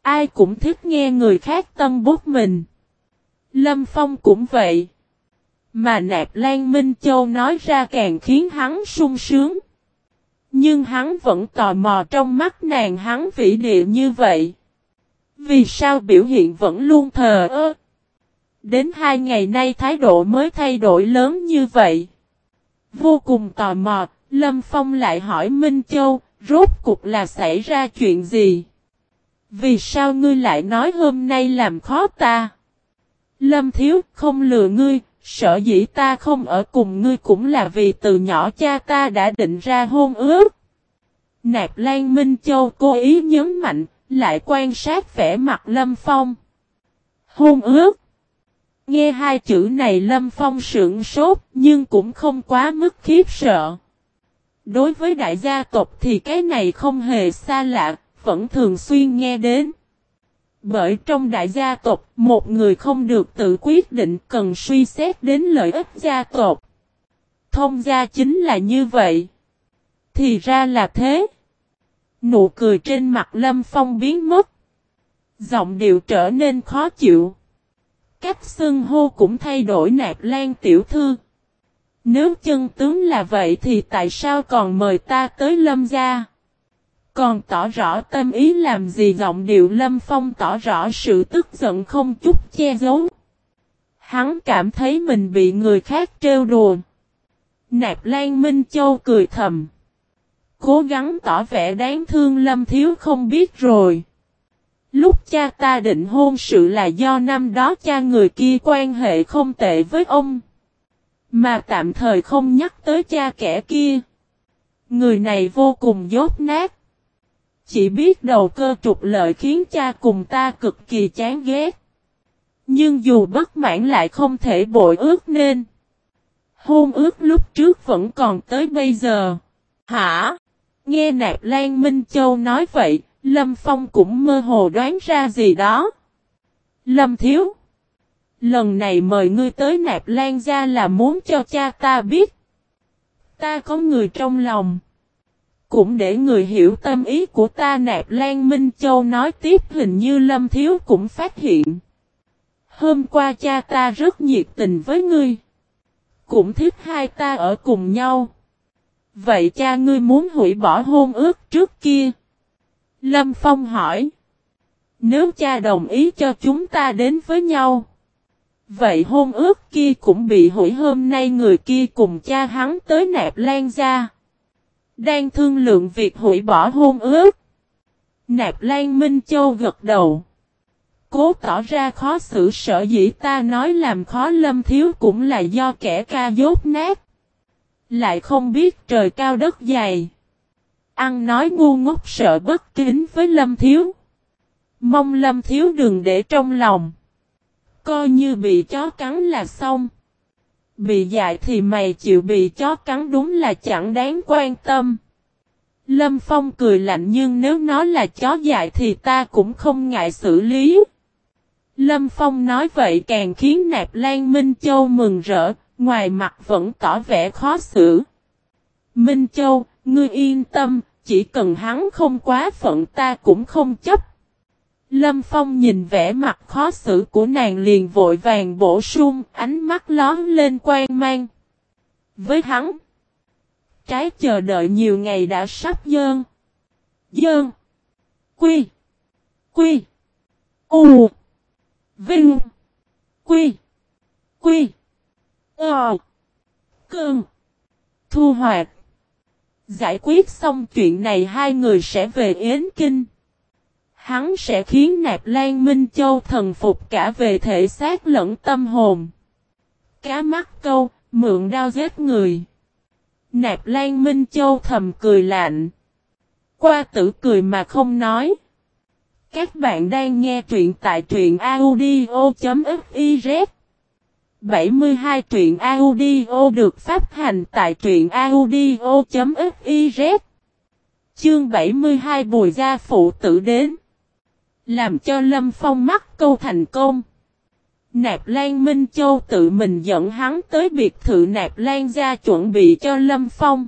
Ai cũng thích nghe người khác tân bút mình. Lâm Phong cũng vậy. Mà nạp Lan Minh Châu nói ra càng khiến hắn sung sướng. Nhưng hắn vẫn tò mò trong mắt nàng hắn vĩ địa như vậy. Vì sao biểu hiện vẫn luôn thờ ơ? Đến hai ngày nay thái độ mới thay đổi lớn như vậy. Vô cùng tò mò, Lâm Phong lại hỏi Minh Châu, rốt cuộc là xảy ra chuyện gì? Vì sao ngươi lại nói hôm nay làm khó ta? Lâm Thiếu không lừa ngươi, sợ dĩ ta không ở cùng ngươi cũng là vì từ nhỏ cha ta đã định ra hôn ước. Nạp Lan Minh Châu cố ý nhấn mạnh, lại quan sát vẻ mặt Lâm Phong. Hôn ước. Nghe hai chữ này Lâm Phong sững sốt nhưng cũng không quá mức khiếp sợ. Đối với đại gia tộc thì cái này không hề xa lạ, vẫn thường xuyên nghe đến. Bởi trong đại gia tộc, một người không được tự quyết định cần suy xét đến lợi ích gia tộc. Thông gia chính là như vậy. Thì ra là thế. Nụ cười trên mặt Lâm Phong biến mất. Giọng điệu trở nên khó chịu. Cách xưng hô cũng thay đổi nạp lan tiểu thư. Nếu chân tướng là vậy thì tại sao còn mời ta tới lâm gia? Còn tỏ rõ tâm ý làm gì giọng điệu lâm phong tỏ rõ sự tức giận không chút che giấu. Hắn cảm thấy mình bị người khác trêu đùa. Nạp Lan Minh Châu cười thầm. Cố gắng tỏ vẻ đáng thương Lâm Thiếu không biết rồi. Lúc cha ta định hôn sự là do năm đó cha người kia quan hệ không tệ với ông. Mà tạm thời không nhắc tới cha kẻ kia. Người này vô cùng dốt nát. Chỉ biết đầu cơ trục lợi khiến cha cùng ta cực kỳ chán ghét. Nhưng dù bất mãn lại không thể bội ước nên. Hôn ước lúc trước vẫn còn tới bây giờ. Hả? Nghe Nạp Lan Minh Châu nói vậy, Lâm Phong cũng mơ hồ đoán ra gì đó. Lâm Thiếu Lần này mời ngươi tới Nạp Lan ra là muốn cho cha ta biết. Ta có người trong lòng. Cũng để người hiểu tâm ý của ta, Nạp Lan Minh Châu nói tiếp hình như Lâm Thiếu cũng phát hiện. Hôm qua cha ta rất nhiệt tình với ngươi. Cũng thích hai ta ở cùng nhau. Vậy cha ngươi muốn hủy bỏ hôn ước trước kia? Lâm Phong hỏi. Nếu cha đồng ý cho chúng ta đến với nhau. Vậy hôn ước kia cũng bị hủy, hôm nay người kia cùng cha hắn tới nạp lan ra đang thương lượng việc hủy bỏ hôn ước. Nạp Lan Minh Châu gật đầu. Cố tỏ ra khó xử sợ dĩ ta nói làm khó lâm thiếu cũng là do kẻ ca dốt nát. Lại không biết trời cao đất dày. Ăn nói ngu ngốc sợ bất kính với lâm thiếu. Mong lâm thiếu đừng để trong lòng. Coi như bị chó cắn là xong. Bị dại thì mày chịu bị chó cắn đúng là chẳng đáng quan tâm. Lâm Phong cười lạnh nhưng nếu nó là chó dại thì ta cũng không ngại xử lý. Lâm Phong nói vậy càng khiến Nạp Lan Minh Châu mừng rỡ, ngoài mặt vẫn tỏ vẻ khó xử. Minh Châu, ngươi yên tâm, chỉ cần hắn không quá phận ta cũng không chấp. Lâm Phong nhìn vẻ mặt khó xử của nàng liền vội vàng bổ sung, ánh mắt lón lên quan mang. Với hắn, trái chờ đợi nhiều ngày đã sắp dơn. Dơn. Quy. Quy. U. Vinh. Quy. Quy. Ờ. Cơn. Thu hoạch. Giải quyết xong chuyện này hai người sẽ về Yến Kinh. Hắn sẽ khiến Nạp Lan Minh Châu thần phục cả về thể xác lẫn tâm hồn. Cá mắt câu, mượn đao giết người. Nạp Lan Minh Châu thầm cười lạnh. Qua tử cười mà không nói. Các bạn đang nghe truyện tại truyện audio.fiz 72 truyện audio được phát hành tại truyện audio.fiz Chương 72 Bùi Gia Phụ tử đến làm cho Lâm Phong mắc câu thành công Nạp Lan Minh Châu tự mình dẫn hắn tới biệt thự Nạp Lan ra chuẩn bị cho Lâm Phong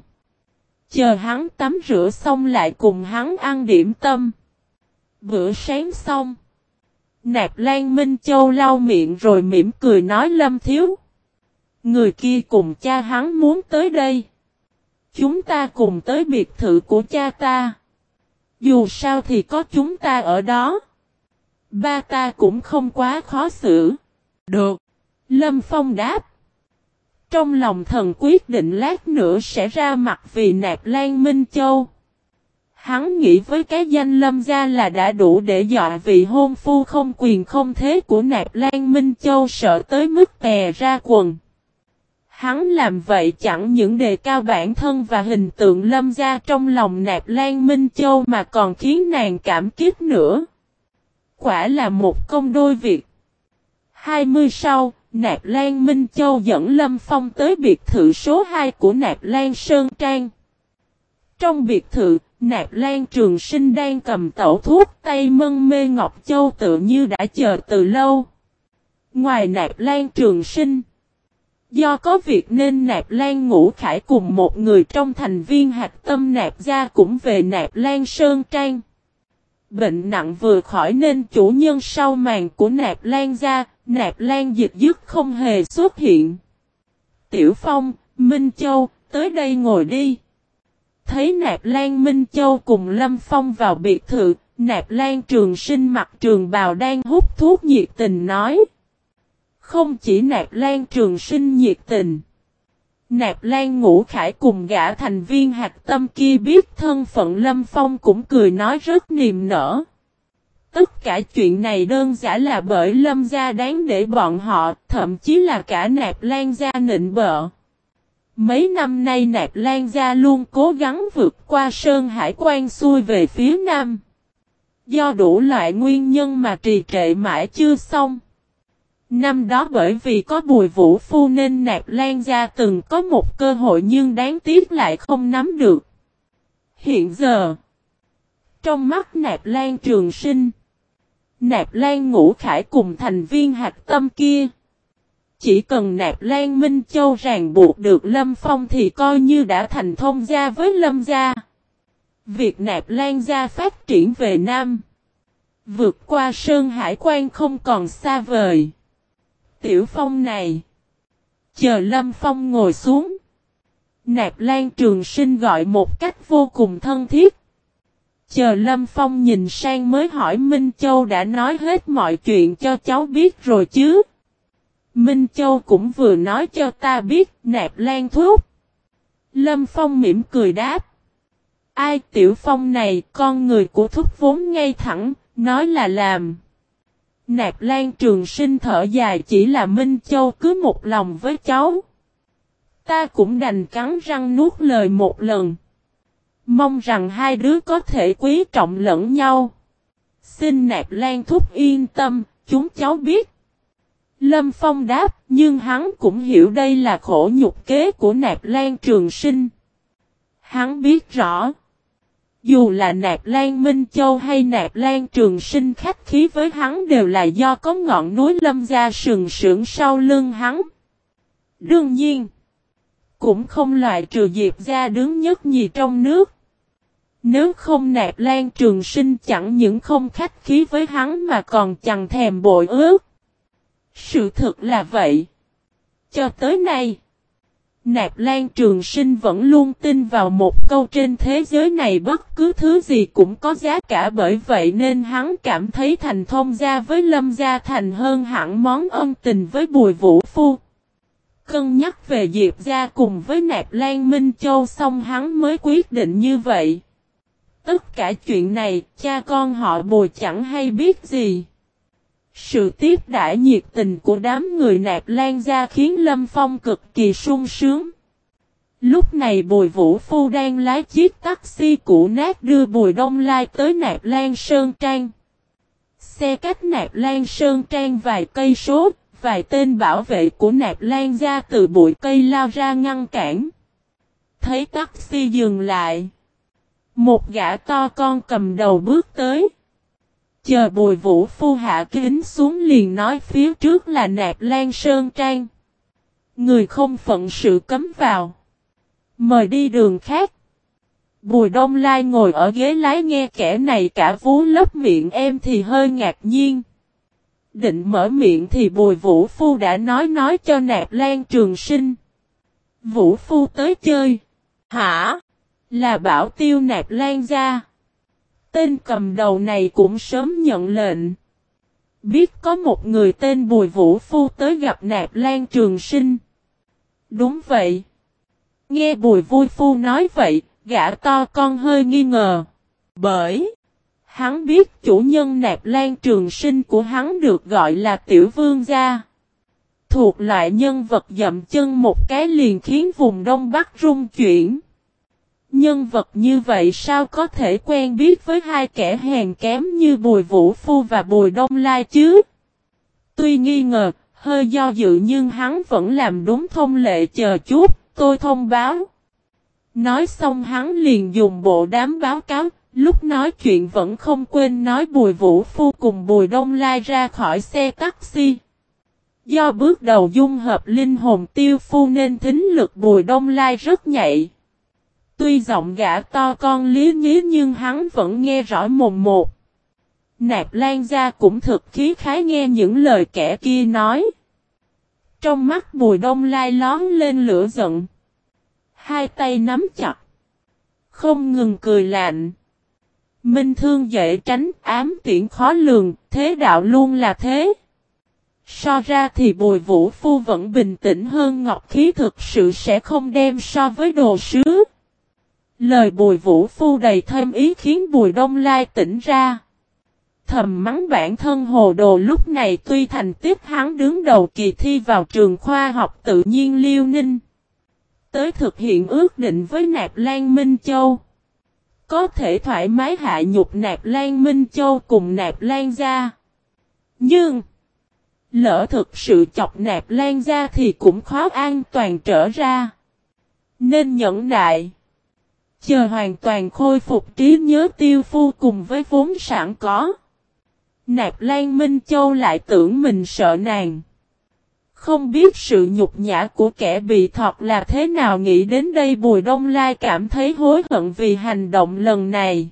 Chờ hắn tắm rửa xong lại cùng hắn ăn điểm tâm Bữa sáng xong, Nạp Lan Minh Châu lau miệng rồi mỉm cười nói Lâm Thiếu. Người kia cùng cha hắn muốn tới đây. Chúng ta cùng tới biệt thự của cha ta. Dù sao thì có chúng ta ở đó. Ba ta cũng không quá khó xử. Được. Lâm Phong đáp. Trong lòng thần quyết định lát nữa sẽ ra mặt vì nạp Lan Minh Châu. Hắn nghĩ với cái danh lâm gia là đã đủ để dọa vị hôn phu không quyền không thế của nạp Lan Minh Châu sợ tới mức tè ra quần. Hắn làm vậy chẳng những đề cao bản thân và hình tượng lâm gia trong lòng nạp Lan Minh Châu mà còn khiến nàng cảm kích nữa. Quả là một công đôi việc. 20 sau, Nạp Lan Minh Châu dẫn Lâm Phong tới biệt thự số 2 của Nạp Lan Sơn Trang. Trong biệt thự, Nạp Lan Trường Sinh đang cầm tẩu thuốc tay mân mê Ngọc Châu tự như đã chờ từ lâu. Ngoài Nạp Lan Trường Sinh, do có việc nên Nạp Lan Ngũ Khải cùng một người trong thành viên hạt tâm Nạp gia cũng về Nạp Lan Sơn Trang. Bệnh nặng vừa khỏi nên chủ nhân sau màn của Nạp Lan ra Nạp Lan dịch dứt không hề xuất hiện. Tiểu Phong, Minh Châu, tới đây ngồi đi. Thấy Nạp Lan Minh Châu cùng Lâm Phong vào biệt thự, Nạp Lan Trường Sinh mặt trường bào đang hút thuốc nhiệt tình nói. Không chỉ Nạp Lan Trường Sinh nhiệt tình. Nạp Lan Ngũ Khải cùng gã thành viên hạt tâm kia biết thân phận Lâm Phong cũng cười nói rất niềm nở. Tất cả chuyện này đơn giản là bởi Lâm gia đáng để bọn họ, thậm chí là cả Nạp Lan gia nịnh bợ. Mấy năm nay Nạp Lan Gia luôn cố gắng vượt qua Sơn Hải quan xuôi về phía Nam. Do đủ loại nguyên nhân mà trì trệ mãi chưa xong. Năm đó bởi vì có bùi vũ phu nên Nạp Lan Gia từng có một cơ hội nhưng đáng tiếc lại không nắm được. Hiện giờ, trong mắt Nạp Lan Trường Sinh, Nạp Lan Ngũ Khải cùng thành viên hạt tâm kia, chỉ cần nạp Lan Minh Châu ràng buộc được Lâm Phong thì coi như đã thành thông gia với Lâm gia. Việc nạp Lan gia phát triển về Nam. Vượt qua Sơn Hải quan không còn xa vời. Tiểu Phong này. Chờ Lâm Phong ngồi xuống. Nạp Lan Trường Sinh gọi một cách vô cùng thân thiết. Chờ Lâm Phong nhìn sang mới hỏi Minh Châu đã nói hết mọi chuyện cho cháu biết rồi chứ. Minh Châu cũng vừa nói cho ta biết nạp lan thuốc. Lâm Phong mỉm cười đáp. Ai tiểu phong này con người của thúc vốn ngay thẳng, nói là làm. Nạp lan trường sinh thở dài chỉ là Minh Châu cứ một lòng với cháu. Ta cũng đành cắn răng nuốt lời một lần. Mong rằng hai đứa có thể quý trọng lẫn nhau. Xin nạp lan thúc yên tâm, chúng cháu biết. Lâm Phong đáp, nhưng hắn cũng hiểu đây là khổ nhục kế của Nạp Lan Trường Sinh. Hắn biết rõ, dù là Nạp Lan Minh Châu hay Nạp Lan Trường Sinh khách khí với hắn đều là do có ngọn núi lâm gia sừng sững sau lưng hắn. Đương nhiên, cũng không loại trừ Diệp gia đứng nhất nhì trong nước. Nếu không Nạp Lan Trường Sinh chẳng những không khách khí với hắn mà còn chẳng thèm bội ước. Sự thật là vậy. Cho tới nay, Nạp Lan Trường Sinh vẫn luôn tin vào một câu trên thế giới này bất cứ thứ gì cũng có giá cả bởi vậy nên hắn cảm thấy thành thông gia với Lâm Gia Thành hơn hẳn món ân tình với Bùi Vũ Phu. Cân nhắc về Diệp Gia cùng với Nạp Lan Minh Châu xong hắn mới quyết định như vậy. Tất cả chuyện này, cha con họ bùi chẳng hay biết gì. Sự tiếp đãi nhiệt tình của đám người nạp lan ra khiến Lâm Phong cực kỳ sung sướng. Lúc này Bùi Vũ Phu đang lái chiếc taxi cũ nát đưa Bùi Đông Lai tới Nạp Lan Sơn Trang. Xe cách Nạp Lan Sơn Trang vài cây số, vài tên bảo vệ của Nạp Lan ra từ bụi cây lao ra ngăn cản. Thấy taxi dừng lại. Một gã to con cầm đầu bước tới. Chờ bùi vũ phu hạ kính xuống liền nói phía trước là Nạp Lan Sơn Trang. Người không phận sự cấm vào. Mời đi đường khác. Bùi Đông Lai ngồi ở ghế lái nghe kẻ này cả vú lấp miệng em thì hơi ngạc nhiên. Định mở miệng thì bùi vũ phu đã nói nói cho nạp lan trường sinh. Vũ phu tới chơi. Hả? Là bảo tiêu nạp lan ra. Tên cầm đầu này cũng sớm nhận lệnh. Biết có một người tên Bùi Vũ Phu tới gặp nạp lan trường sinh. Đúng vậy. Nghe Bùi Vui Phu nói vậy, gã to con hơi nghi ngờ. Bởi, hắn biết chủ nhân nạp lan trường sinh của hắn được gọi là Tiểu Vương Gia. Thuộc loại nhân vật dậm chân một cái liền khiến vùng Đông Bắc rung chuyển. Nhân vật như vậy sao có thể quen biết với hai kẻ hèn kém như Bùi Vũ Phu và Bùi Đông Lai chứ? Tuy nghi ngờ, hơi do dự nhưng hắn vẫn làm đúng thông lệ chờ chút, tôi thông báo. Nói xong hắn liền dùng bộ đám báo cáo, lúc nói chuyện vẫn không quên nói Bùi Vũ Phu cùng Bùi Đông Lai ra khỏi xe taxi. Do bước đầu dung hợp linh hồn tiêu phu nên thính lực Bùi Đông Lai rất nhạy. Tuy giọng gã to con lý nhí nhưng hắn vẫn nghe rõ mồm một. Nạp Lan ra cũng thực khí khái nghe những lời kẻ kia nói. Trong mắt Bùi Đông Lai lón lên lửa giận. Hai tay nắm chặt. Không ngừng cười lạnh. Minh thương dễ tránh ám tiễn khó lường, thế đạo luôn là thế. So ra thì bùi vũ phu vẫn bình tĩnh hơn ngọc khí thực sự sẽ không đem so với đồ sứ. Lời bùi vũ phu đầy thêm ý khiến bùi đông lai tỉnh ra. Thầm mắng bản thân hồ đồ lúc này tuy thành tiếp hắn đứng đầu kỳ thi vào trường khoa học tự nhiên Liêu Ninh. Tới thực hiện ước định với Nạp Lan Minh Châu. Có thể thoải mái hạ nhục Nạp Lan Minh Châu cùng Nạp Lan gia. Nhưng, lỡ thực sự chọc Nạp Lan gia thì cũng khó an toàn trở ra. Nên nhẫn nại. Chờ hoàn toàn khôi phục trí nhớ tiêu phu cùng với vốn sẵn có. Nạp Lan Minh Châu lại tưởng mình sợ nàng. Không biết sự nhục nhã của kẻ bị thọt là thế nào nghĩ đến đây Bùi Đông Lai cảm thấy hối hận vì hành động lần này.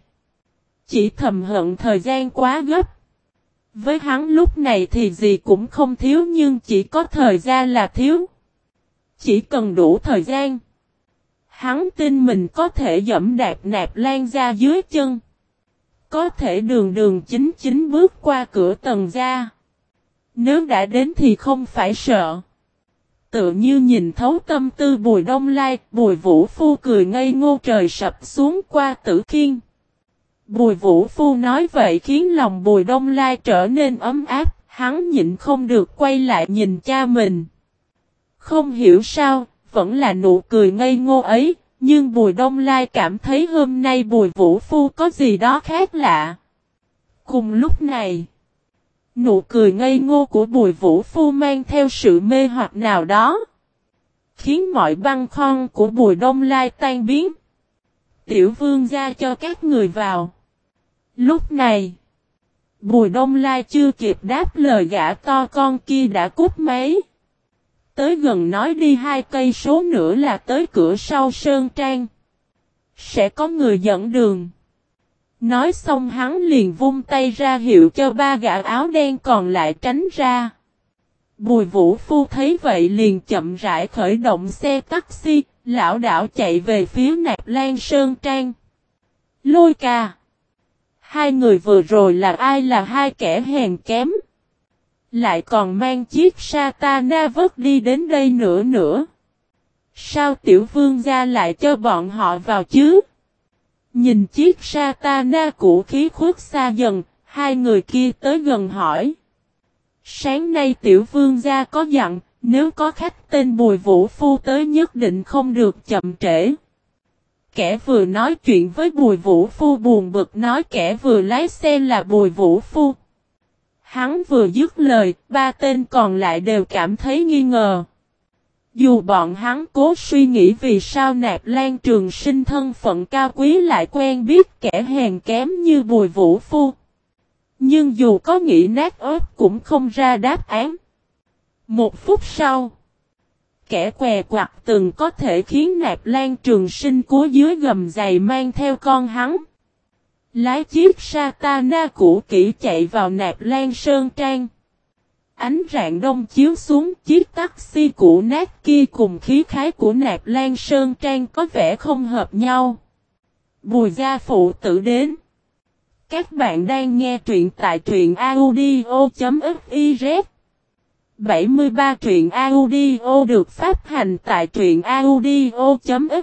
Chỉ thầm hận thời gian quá gấp. Với hắn lúc này thì gì cũng không thiếu nhưng chỉ có thời gian là thiếu. Chỉ cần đủ thời gian. Hắn tin mình có thể dẫm đạp nạp lan ra dưới chân. Có thể đường đường chính chính bước qua cửa tầng ra. Nếu đã đến thì không phải sợ. Tự như nhìn thấu tâm tư bùi đông lai, bùi vũ phu cười ngây ngô trời sập xuống qua tử khiên. Bùi vũ phu nói vậy khiến lòng bùi đông lai trở nên ấm áp, hắn nhịn không được quay lại nhìn cha mình. Không hiểu sao, vẫn là nụ cười ngây ngô ấy, nhưng Bùi Đông Lai cảm thấy hôm nay Bùi Vũ Phu có gì đó khác lạ. Cùng lúc này, nụ cười ngây ngô của Bùi Vũ Phu mang theo sự mê hoặc nào đó, khiến mọi băng khon của Bùi Đông Lai tan biến. Tiểu vương ra cho các người vào. Lúc này, Bùi Đông Lai chưa kịp đáp lời gã to con kia đã cút máy. Tới gần nói đi hai cây số nữa là tới cửa sau Sơn Trang. Sẽ có người dẫn đường. Nói xong hắn liền vung tay ra hiệu cho ba gã áo đen còn lại tránh ra. Bùi vũ phu thấy vậy liền chậm rãi khởi động xe taxi, lão đảo chạy về phía nạp lan Sơn Trang. Lôi ca. Hai người vừa rồi là ai là hai kẻ hèn kém. Lại còn mang chiếc Satana vớt đi đến đây nữa nữa. Sao tiểu vương gia lại cho bọn họ vào chứ? Nhìn chiếc satana cũ khí khuất xa dần, hai người kia tới gần hỏi. Sáng nay tiểu vương gia có dặn, nếu có khách tên Bùi Vũ Phu tới nhất định không được chậm trễ. Kẻ vừa nói chuyện với Bùi Vũ Phu buồn bực nói kẻ vừa lái xe là Bùi Vũ Phu. Hắn vừa dứt lời, ba tên còn lại đều cảm thấy nghi ngờ. Dù bọn hắn cố suy nghĩ vì sao nạp lan trường sinh thân phận cao quý lại quen biết kẻ hèn kém như Bùi Vũ Phu. Nhưng dù có nghĩ nát ớt cũng không ra đáp án. Một phút sau, kẻ què quặt từng có thể khiến nạp lan trường sinh cố dưới gầm giày mang theo con hắn. Lái chiếc Satana cũ kỹ chạy vào nạp lan sơn trang. Ánh rạng đông chiếu xuống, chiếc taxi cũ nát kia cùng khí khái của nạp lan sơn trang có vẻ không hợp nhau. Bùi gia phụ tử đến. Các bạn đang nghe truyện tại truyện audio.fiz 73 truyện audio được phát hành tại truyện audio.fiz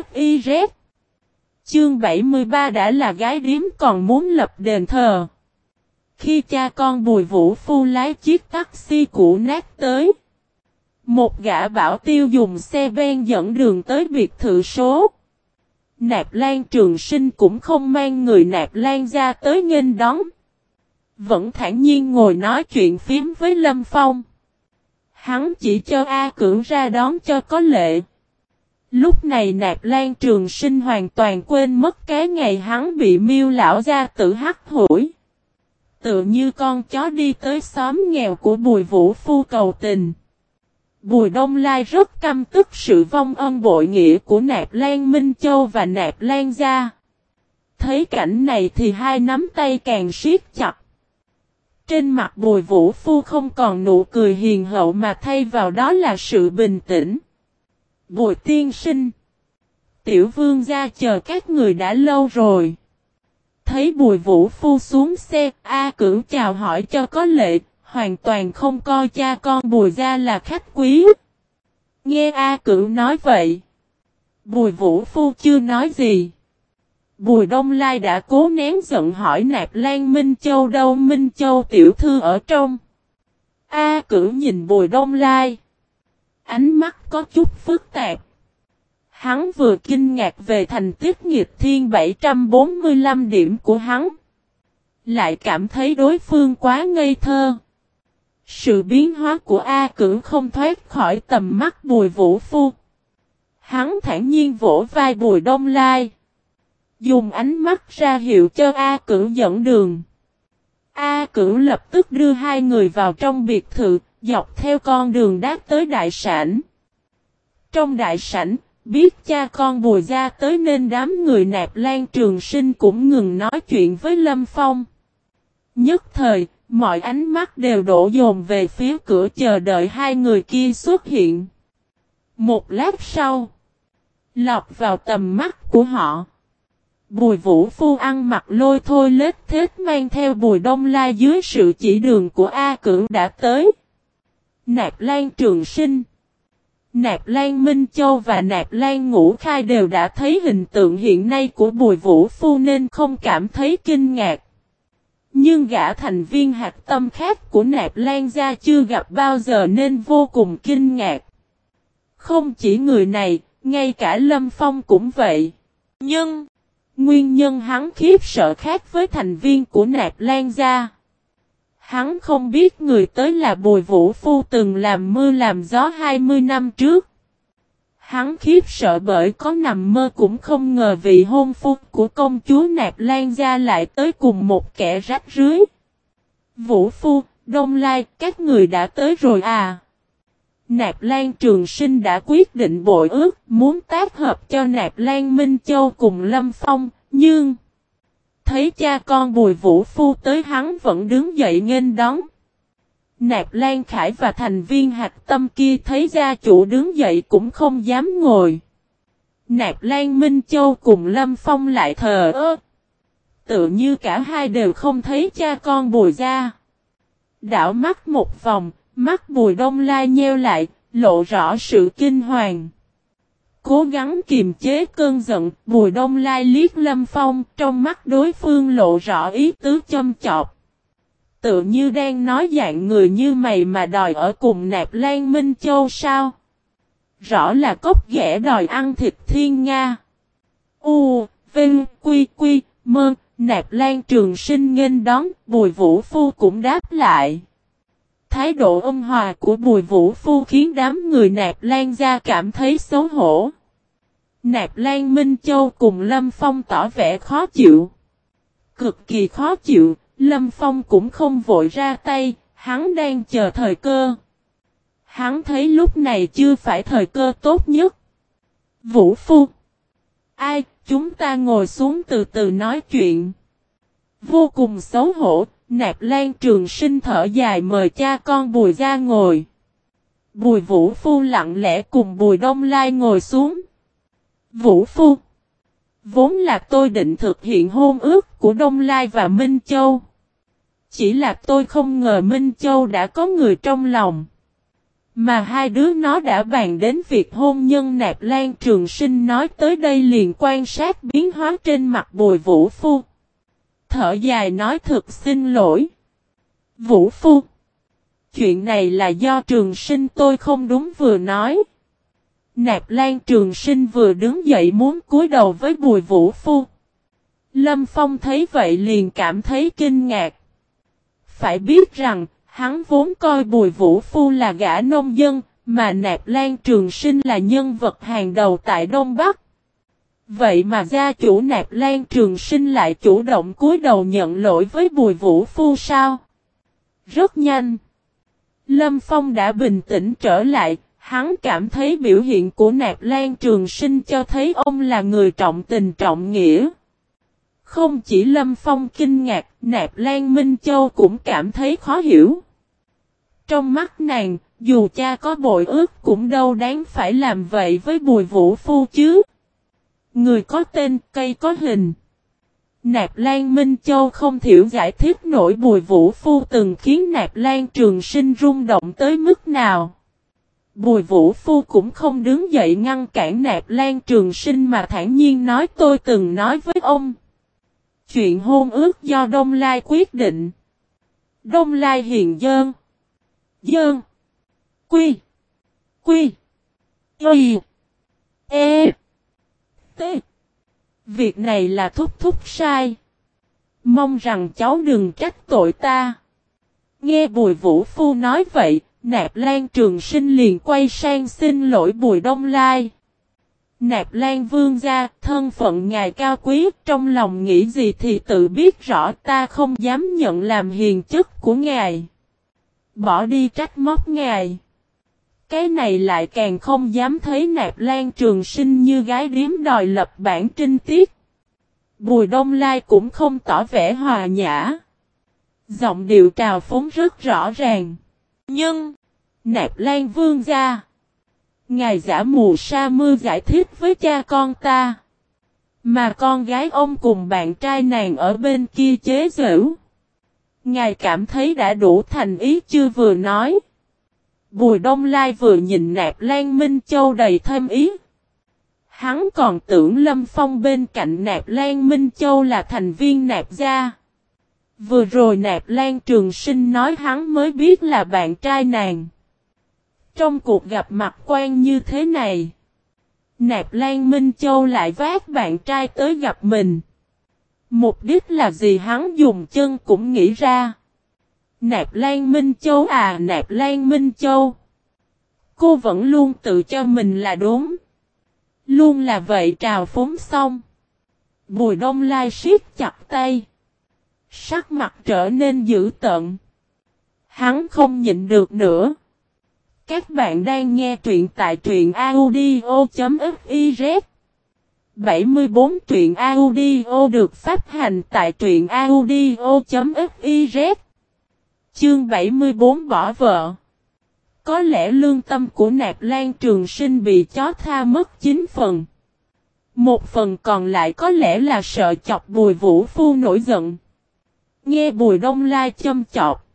Chương 73 đã là gái điếm còn muốn lập đền thờ. Khi cha con Bùi Vũ Phu lái chiếc taxi cũ nát tới. Một gã bảo tiêu dùng xe ben dẫn đường tới biệt thự số. Nạp Lan Trường Sinh cũng không mang người Nạp Lan ra tới nghênh đón. Vẫn thản nhiên ngồi nói chuyện phím với Lâm Phong. Hắn chỉ cho A Cưỡng ra đón cho có lệ. Lúc này Nạp Lan Trường Sinh hoàn toàn quên mất cái ngày hắn bị miêu lão gia tử hắc hủi. Tự như con chó đi tới xóm nghèo của Bùi Vũ Phu cầu tình. Bùi Đông Lai rất căm tức sự vong ân bội nghĩa của Nạp Lan Minh Châu và Nạp Lan Gia. Thấy cảnh này thì hai nắm tay càng siết chặt. Trên mặt Bùi Vũ Phu không còn nụ cười hiền hậu mà thay vào đó là sự bình tĩnh. Bùi tiên sinh. Tiểu vương ra chờ các người đã lâu rồi. Thấy bùi vũ phu xuống xe, A cưỡng chào hỏi cho có lệ, hoàn toàn không coi cha con bùi gia là khách quý. Nghe A cưỡng nói vậy. Bùi vũ phu chưa nói gì. Bùi Đông Lai đã cố nén giận hỏi nạp Lan Minh Châu đâu Minh Châu tiểu thư ở trong. A cử nhìn Bùi Đông Lai. Ánh mắt có chút phức tạp. Hắn vừa kinh ngạc về thành tích nghiệp thiên 745 điểm của hắn. Lại cảm thấy đối phương quá ngây thơ. Sự biến hóa của A cưỡng không thoát khỏi tầm mắt bùi vũ phu. Hắn thản nhiên vỗ vai bùi đông lai. Dùng ánh mắt ra hiệu cho A cưỡng dẫn đường. A cưỡng lập tức đưa hai người vào trong biệt thự, dọc theo con đường đáp tới đại sản. Trong đại sảnh, biết cha con bùi ra tới nên đám người nạp lan trường sinh cũng ngừng nói chuyện với Lâm Phong. Nhất thời, mọi ánh mắt đều đổ dồn về phía cửa chờ đợi hai người kia xuất hiện. Một lát sau, lọc vào tầm mắt của họ. Bùi vũ phu ăn mặc lôi thôi lết thết mang theo bùi đông la dưới sự chỉ đường của A Cưỡng đã tới. Nạp Lan Trường Sinh Nạp Lan Minh Châu và Nạp Lan Ngũ Khai đều đã thấy hình tượng hiện nay của Bùi Vũ Phu nên không cảm thấy kinh ngạc. Nhưng gã thành viên hạt tâm khác của Nạp Lan gia chưa gặp bao giờ nên vô cùng kinh ngạc. Không chỉ người này, ngay cả Lâm Phong cũng vậy. Nhưng, nguyên nhân hắn khiếp sợ khác với thành viên của Nạp Lan gia. Hắn không biết người tới là Bùi Vũ Phu từng làm mưa làm gió 20 năm trước. Hắn khiếp sợ bởi có nằm mơ cũng không ngờ vị hôn phu của công chúa Nạp Lan Gia lại tới cùng một kẻ rách rưới. Vũ Phu, Đông Lai, các người đã tới rồi à? Nạp Lan Trường Sinh đã quyết định bội ước muốn tác hợp cho Nạp Lan Minh Châu cùng Lâm Phong, nhưng... Thấy cha con Bùi Vũ Phu tới hắn vẫn đứng dậy nghênh đón. Nạp Lan Khải và thành viên hạt tâm kia thấy gia chủ đứng dậy cũng không dám ngồi. Nạp Lan Minh Châu cùng Lâm Phong lại thờ ơ. Tự như cả hai đều không thấy cha con bùi ra. Đảo mắt một vòng, mắt bùi đông lai nheo lại, lộ rõ sự kinh hoàng cố gắng kiềm chế cơn giận, Bùi Đông Lai liếc Lâm Phong, trong mắt đối phương lộ rõ ý tứ châm chọc. Tự như đang nói dạng người như mày mà đòi ở cùng nạp Lan Minh Châu sao? Rõ là cốc ghẻ đòi ăn thịt thiên Nga. U, Vinh, Quy, Quy, Mơ, nạp Lan Trường Sinh nghênh đón, Bùi Vũ Phu cũng đáp lại. Thái độ ôn hòa của Bùi Vũ Phu khiến đám người Nạp Lan ra cảm thấy xấu hổ. Nạp Lan Minh Châu cùng Lâm Phong tỏ vẻ khó chịu. Cực kỳ khó chịu, Lâm Phong cũng không vội ra tay, hắn đang chờ thời cơ. Hắn thấy lúc này chưa phải thời cơ tốt nhất. Vũ Phu Ai, chúng ta ngồi xuống từ từ nói chuyện. Vô cùng xấu hổ, Nạp Lan Trường Sinh thở dài mời cha con Bùi ra ngồi. Bùi Vũ Phu lặng lẽ cùng Bùi Đông Lai ngồi xuống. Vũ Phu Vốn là tôi định thực hiện hôn ước của Đông Lai và Minh Châu. Chỉ là tôi không ngờ Minh Châu đã có người trong lòng. Mà hai đứa nó đã bàn đến việc hôn nhân nạp lan trường sinh nói tới đây liền quan sát biến hóa trên mặt bùi vũ phu. Thở dài nói thật xin lỗi. Vũ phu. Chuyện này là do trường sinh tôi không đúng vừa nói. Nạp lan trường sinh vừa đứng dậy muốn cúi đầu với bùi vũ phu. Lâm Phong thấy vậy liền cảm thấy kinh ngạc. Phải biết rằng, hắn vốn coi bùi vũ phu là gã nông dân, mà nạp lan trường sinh là nhân vật hàng đầu tại Đông Bắc. Vậy mà gia chủ nạp lan trường sinh lại chủ động cúi đầu nhận lỗi với bùi vũ phu sao? Rất nhanh. Lâm Phong đã bình tĩnh trở lại, hắn cảm thấy biểu hiện của nạp lan trường sinh cho thấy ông là người trọng tình trọng nghĩa. Không chỉ Lâm Phong kinh ngạc, nạp lan Minh Châu cũng cảm thấy khó hiểu. Trong mắt nàng, dù cha có bội ước cũng đâu đáng phải làm vậy với bùi vũ phu chứ. Người có tên, cây có hình. Nạp Lan Minh Châu không thiểu giải thích nổi bùi vũ phu từng khiến Nạp Lan Trường Sinh rung động tới mức nào. Bùi vũ phu cũng không đứng dậy ngăn cản Nạp Lan Trường Sinh mà thản nhiên nói tôi từng nói với ông. Chuyện hôn ước do Đông Lai quyết định. Đông Lai hiền dơn. Dơn. Quy. Quy. Y. E. T. Việc này là thúc thúc sai. Mong rằng cháu đừng trách tội ta. Nghe Bùi Vũ Phu nói vậy, Nạp Lan Trường Sinh liền quay sang xin lỗi Bùi Đông Lai. Nạp Lan Vương gia, thân phận ngài cao quý, trong lòng nghĩ gì thì tự biết rõ ta không dám nhận làm hiền chức của ngài. Bỏ đi trách móc ngài. Cái này lại càng không dám thấy nạp lan trường sinh như gái điếm đòi lập bản trinh tiết. Bùi Đông Lai cũng không tỏ vẻ hòa nhã. Giọng điệu trào phóng rất rõ ràng. Nhưng, nạp lan vương gia. Ngài giả mù sa mưa giải thích với cha con ta. Mà con gái ông cùng bạn trai nàng ở bên kia chế giễu. Ngài cảm thấy đã đủ thành ý chưa vừa nói. Bùi Đông Lai vừa nhìn nạp Lan Minh Châu đầy thêm ý. Hắn còn tưởng Lâm Phong bên cạnh nạp Lan Minh Châu là thành viên nạp gia. Vừa rồi nạp Lan Trường Sinh nói hắn mới biết là bạn trai nàng. Trong cuộc gặp mặt quan như thế này, nạp Lan Minh Châu lại vác bạn trai tới gặp mình. Mục đích là gì hắn dùng chân cũng nghĩ ra. Nạp Lan Minh Châu à Nạp Lan Minh Châu. Cô vẫn luôn tự cho mình là đúng. Luôn là vậy trào phúng xong. Bùi đông lai siết chặt tay. Sắc mặt trở nên dữ tận. Hắn không nhịn được nữa. Các bạn đang nghe truyện tại truyện audio.fiz 74 truyện audio được phát hành tại truyện audio.fiz Chương 74 bỏ vợ Có lẽ lương tâm của nạp lan trường sinh bị chó tha mất 9 phần. Một phần còn lại có lẽ là sợ chọc bùi vũ phu nổi giận. Nghe bùi đông lai châm chọc.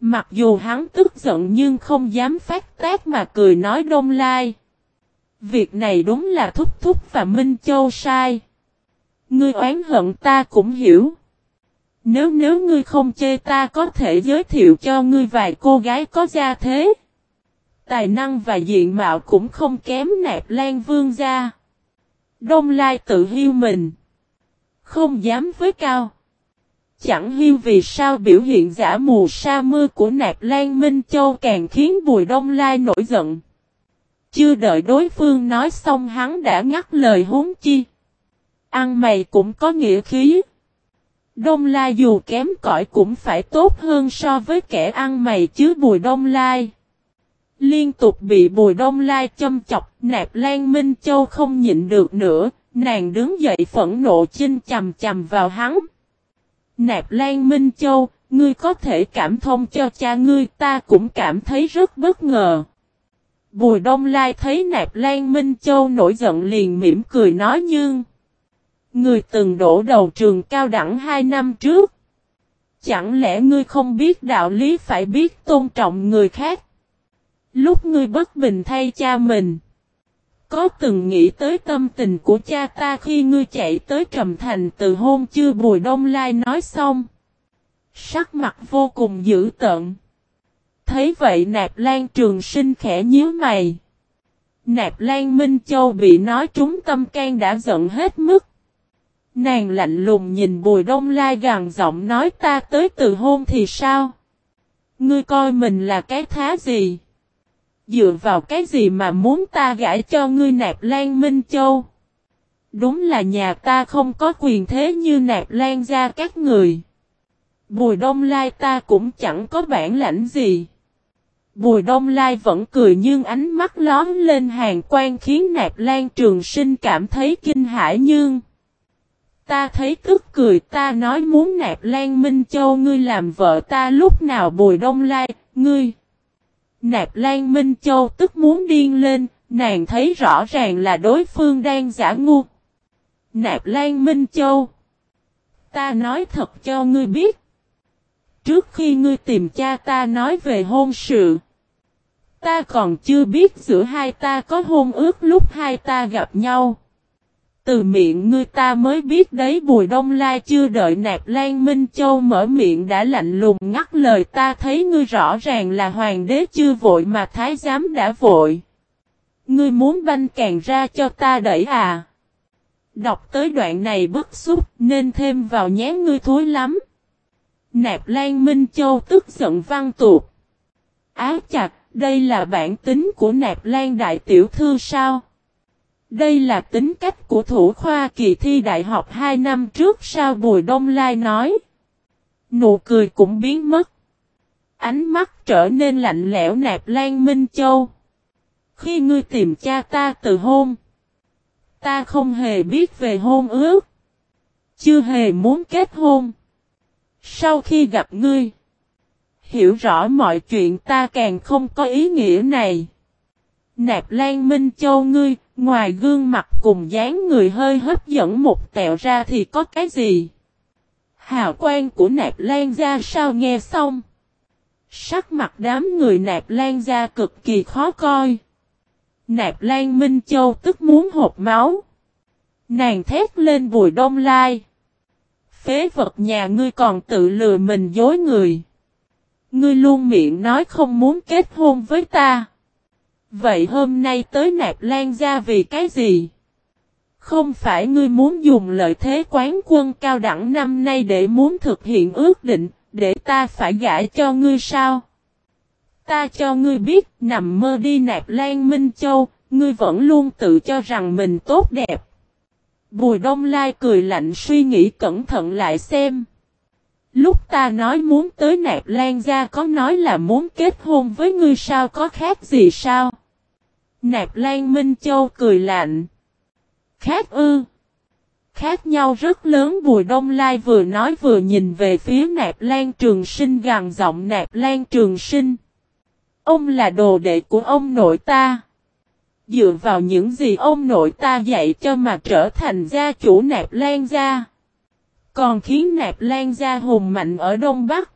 Mặc dù hắn tức giận nhưng không dám phát tác mà cười nói đông lai. Việc này đúng là Thúc Thúc và Minh Châu sai. Ngươi oán hận ta cũng hiểu. Nếu nếu ngươi không chê ta có thể giới thiệu cho ngươi vài cô gái có gia thế. Tài năng và diện mạo cũng không kém nạp lan vương gia. Đông Lai tự hiêu mình. Không dám với cao. Chẳng hiu vì sao biểu hiện giả mù sa mưa của nạp lan Minh Châu càng khiến Bùi Đông Lai nổi giận. Chưa đợi đối phương nói xong hắn đã ngắt lời huống chi. Ăn mày cũng có nghĩa khí. Đông Lai dù kém cỏi cũng phải tốt hơn so với kẻ ăn mày chứ Bùi Đông Lai. Liên tục bị Bùi Đông Lai châm chọc, nạp Lan Minh Châu không nhịn được nữa, nàng đứng dậy phẫn nộ chinh chầm chầm vào hắn. Nạp Lan Minh Châu, ngươi có thể cảm thông cho cha ngươi ta cũng cảm thấy rất bất ngờ. Bùi Đông Lai thấy Nạp Lan Minh Châu nổi giận liền mỉm cười nói nhưng Người từng đổ đầu trường cao đẳng hai năm trước. Chẳng lẽ ngươi không biết đạo lý phải biết tôn trọng người khác? Lúc ngươi bất bình thay cha mình. Có từng nghĩ tới tâm tình của cha ta khi ngươi chạy tới Trầm Thành từ hôn chưa Bùi Đông Lai nói xong. Sắc mặt vô cùng dữ tợn. Thấy vậy Nạp Lan Trường Sinh khẽ nhíu mày. Nạp Lan Minh Châu bị nói trúng tâm can đã giận hết mức. Nàng lạnh lùng nhìn Bùi Đông Lai gằn giọng nói ta tới từ hôn thì sao? Ngươi coi mình là cái thá gì? Dựa vào cái gì mà muốn ta gãi cho ngươi nạp Lan Minh Châu? Đúng là nhà ta không có quyền thế như nạp Lan ra các người. Bùi Đông Lai ta cũng chẳng có bản lãnh gì. Bùi Đông Lai vẫn cười nhưng ánh mắt lón lên hàng quan khiến nạp Lan Trường Sinh cảm thấy kinh hãi nhưng... Ta thấy tức cười ta nói muốn nạp Lan Minh Châu ngươi làm vợ ta lúc nào bùi đông lai, ngươi. Nạp Lan Minh Châu tức muốn điên lên, nàng thấy rõ ràng là đối phương đang giả ngu. Nạp Lan Minh Châu. Ta nói thật cho ngươi biết. Trước khi ngươi tìm cha ta nói về hôn sự. Ta còn chưa biết giữa hai ta có hôn ước lúc hai ta gặp nhau. Từ miệng ngươi ta mới biết đấy Bùi Đông Lai chưa đợi nạp Lan Minh Châu mở miệng đã lạnh lùng ngắt lời ta thấy ngươi rõ ràng là hoàng đế chưa vội mà thái giám đã vội. Ngươi muốn banh càng ra cho ta đẩy à? Đọc tới đoạn này bức xúc nên thêm vào nhé ngươi thối lắm. Nạp Lan Minh Châu tức giận văn tuột. Áo chặt, đây là bản tính của Nạp Lan Đại Tiểu Thư sao? Đây là tính cách của thủ khoa kỳ thi đại học 2 năm trước, sao Bùi Đông Lai nói. Nụ cười cũng biến mất. Ánh mắt trở nên lạnh lẽo nạp Lan Minh Châu. Khi ngươi tìm cha ta từ hôn. Ta không hề biết về hôn ước. Chưa hề muốn kết hôn. Sau khi gặp ngươi. Hiểu rõ mọi chuyện ta càng không có ý nghĩa này. Nạp Lan Minh Châu ngươi, ngoài gương mặt cùng dáng người hơi hấp dẫn một tẹo ra thì có cái gì? Hào quang của Nạp Lan ra sao nghe xong? Sắc mặt đám người Nạp Lan ra cực kỳ khó coi. Nạp Lan Minh Châu tức muốn hộp máu. Nàng thét lên bùi đông lai. Phế vật nhà ngươi còn tự lừa mình dối người. Ngươi luôn miệng nói không muốn kết hôn với ta. Vậy hôm nay tới nạp lan ra vì cái gì? Không phải ngươi muốn dùng lợi thế quán quân cao đẳng năm nay để muốn thực hiện ước định, để ta phải gãi cho ngươi sao? Ta cho ngươi biết, nằm mơ đi nạp lan Minh Châu, ngươi vẫn luôn tự cho rằng mình tốt đẹp. Bùi Đông Lai cười lạnh suy nghĩ cẩn thận lại xem. Lúc ta nói muốn tới nạp lan gia có nói là muốn kết hôn với ngươi sao có khác gì sao? Nạp Lan Minh Châu cười lạnh. Khác ư. Khác nhau rất lớn, Bùi Đông Lai vừa nói vừa nhìn về phía Nạp Lan Trường Sinh gằn giọng Nạp Lan Trường Sinh. Ông là đồ đệ của ông nội ta. Dựa vào những gì ông nội ta dạy cho mà trở thành gia chủ Nạp Lan gia. Còn khiến Nạp Lan gia hùng mạnh ở Đông Bắc.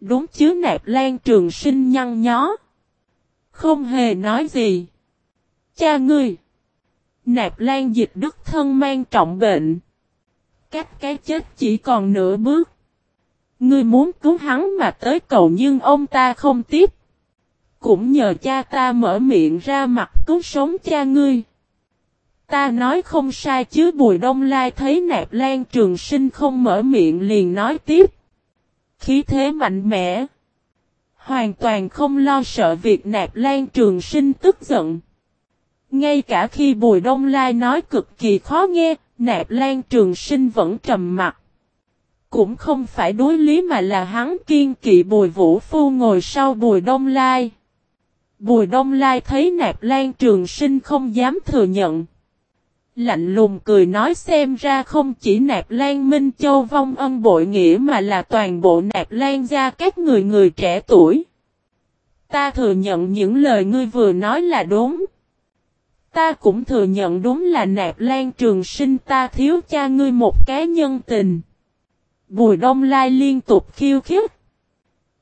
Đúng chứ, Nạp Lan Trường Sinh nhăn nhó. Không hề nói gì. cha ngươi. Nạp Lan dịch đức thân mang trọng bệnh. Cách cái chết chỉ còn nửa bước. Ngươi muốn cứu hắn mà tới cầu nhưng ông ta không tiếp. Cũng nhờ cha ta mở miệng ra mặt cứu sống cha ngươi. Ta nói không sai chứ Bùi Đông Lai thấy Nạp Lan Trường Sinh không mở miệng liền nói tiếp. Khí thế mạnh mẽ. Hoàn toàn không lo sợ việc Nạp Lan Trường Sinh tức giận. Ngay cả khi Bùi Đông Lai nói cực kỳ khó nghe, Nạp Lan Trường Sinh vẫn trầm mặt. Cũng không phải đối lý mà là hắn kiên kỵ Bùi Vũ Phu ngồi sau Bùi Đông Lai. Bùi Đông Lai thấy Nạp Lan Trường Sinh không dám thừa nhận. Lạnh lùng cười nói xem ra không chỉ Nạp Lan Minh Châu vong ân bội nghĩa mà là toàn bộ Nạp Lan gia các người người trẻ tuổi. Ta thừa nhận những lời ngươi vừa nói là đúng. Ta cũng thừa nhận đúng là Nạp Lan Trường Sinh ta thiếu cha ngươi một cái nhân tình. Bùi Đông Lai liên tục khiêu khích.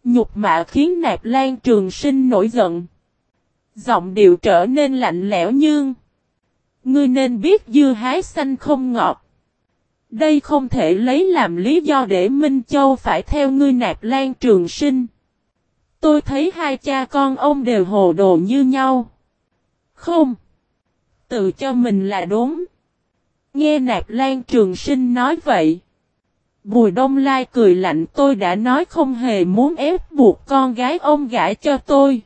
Nhục mạ khiến Nạp Lan Trường Sinh nổi giận. Giọng điệu trở nên lạnh lẽo nhưng Ngươi nên biết dưa hái xanh không ngọt. Đây không thể lấy làm lý do để Minh Châu phải theo ngươi nạp lan trường sinh. Tôi thấy hai cha con ông đều hồ đồ như nhau. Không. Tự cho mình là đúng. Nghe nạp lan trường sinh nói vậy. Bùi Đông Lai cười lạnh, tôi đã nói không hề muốn ép buộc con gái ông gãi cho tôi.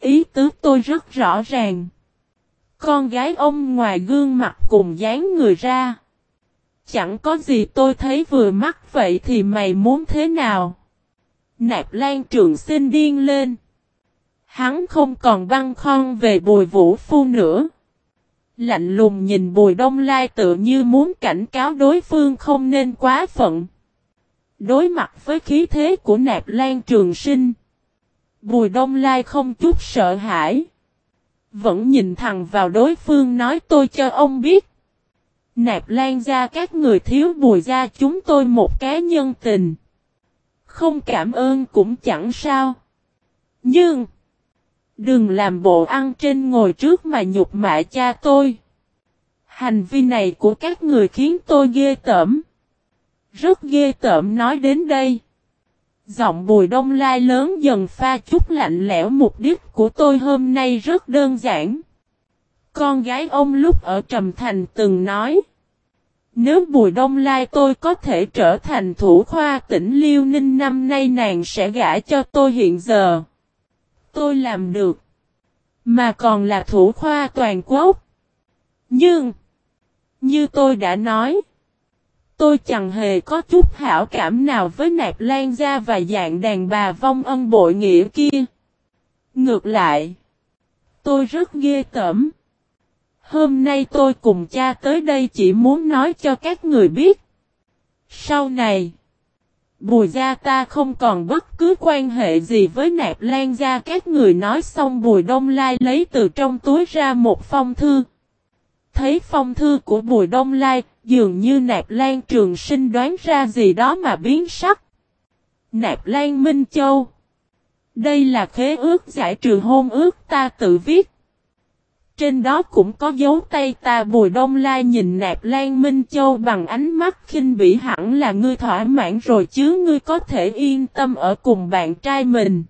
Ý tứ tôi rất rõ ràng. Con gái ông ngoài gương mặt cùng dáng người ra. Chẳng có gì tôi thấy vừa mắt vậy thì mày muốn thế nào? Nạp Lan Trường xin điên lên. Hắn không còn băng khoăn về bùi vũ phu nữa. Lạnh lùng nhìn bùi đông lai tự như muốn cảnh cáo đối phương không nên quá phận. Đối mặt với khí thế của nạp lan trường sinh. Bùi đông lai không chút sợ hãi. Vẫn nhìn thẳng vào đối phương nói tôi cho ông biết. Nạp lan ra các người thiếu bùi ra chúng tôi một cá nhân tình. Không cảm ơn cũng chẳng sao. Nhưng. Đừng làm bộ ăn trên ngồi trước mà nhục mạ cha tôi. Hành vi này của các người khiến tôi ghê tởm. Rất ghê tởm nói đến đây. Giọng bùi đông lai lớn dần pha chút lạnh lẽo mục đích của tôi hôm nay rất đơn giản. Con gái ông lúc ở Trầm Thành từng nói. Nếu bùi đông lai tôi có thể trở thành thủ khoa tỉnh Liêu Ninh năm nay nàng sẽ gả cho tôi hiện giờ. Tôi làm được. Mà còn là thủ khoa toàn quốc. Nhưng. Như tôi đã nói. Tôi chẳng hề có chút hảo cảm nào với nạp lan gia và dạng đàn bà vong ân bội nghĩa kia. Ngược lại, tôi rất ghê tởm. Hôm nay tôi cùng cha tới đây chỉ muốn nói cho các người biết. Sau này, Bùi gia ta không còn bất cứ quan hệ gì với nạp lan gia các người nói xong Bùi Đông Lai lấy từ trong túi ra một phong thư. Thấy phong thư của Bùi Đông Lai, dường như Nạp Lan Trường Sinh đoán ra gì đó mà biến sắc. Nạp Lan Minh Châu Đây là khế ước giải trừ hôn ước ta tự viết. Trên đó cũng có dấu tay ta Bùi Đông Lai nhìn Nạp Lan Minh Châu bằng ánh mắt khinh bỉ hẳn là ngươi thỏa mãn rồi chứ ngươi có thể yên tâm ở cùng bạn trai mình.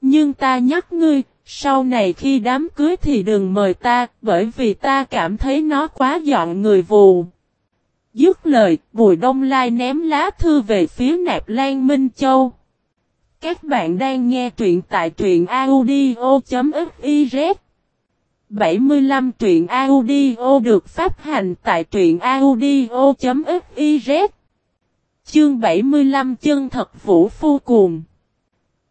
Nhưng ta nhắc ngươi, sau này khi đám cưới thì đừng mời ta, bởi vì ta cảm thấy nó quá dọn người vù. Dứt lời, Bùi Đông Lai ném lá thư về phía Nạp Lan Minh Châu. Các bạn đang nghe truyện tại truyện audio.fiz 75 truyện audio được phát hành tại truyện audio.fiz Chương 75 chân thật vũ phu cuồng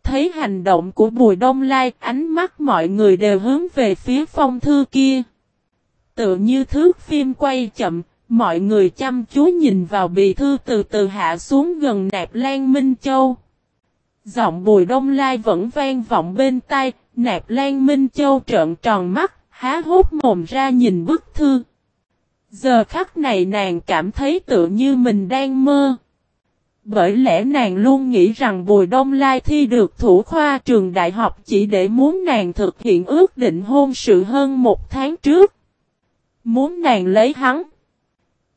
Thấy hành động của Bùi Đông Lai, ánh mắt mọi người đều hướng về phía phong thư kia. Tự như thước phim quay chậm, mọi người chăm chú nhìn vào bì thư từ từ hạ xuống gần nạp Lan Minh Châu. Giọng Bùi Đông Lai vẫn vang vọng bên tai, nạp Lan Minh Châu trợn tròn mắt, há hốt mồm ra nhìn bức thư. Giờ khắc này nàng cảm thấy tự như mình đang mơ. Bởi lẽ nàng luôn nghĩ rằng Bùi Đông Lai thi được thủ khoa trường đại học chỉ để muốn nàng thực hiện ước định hôn sự hơn một tháng trước. Muốn nàng lấy hắn.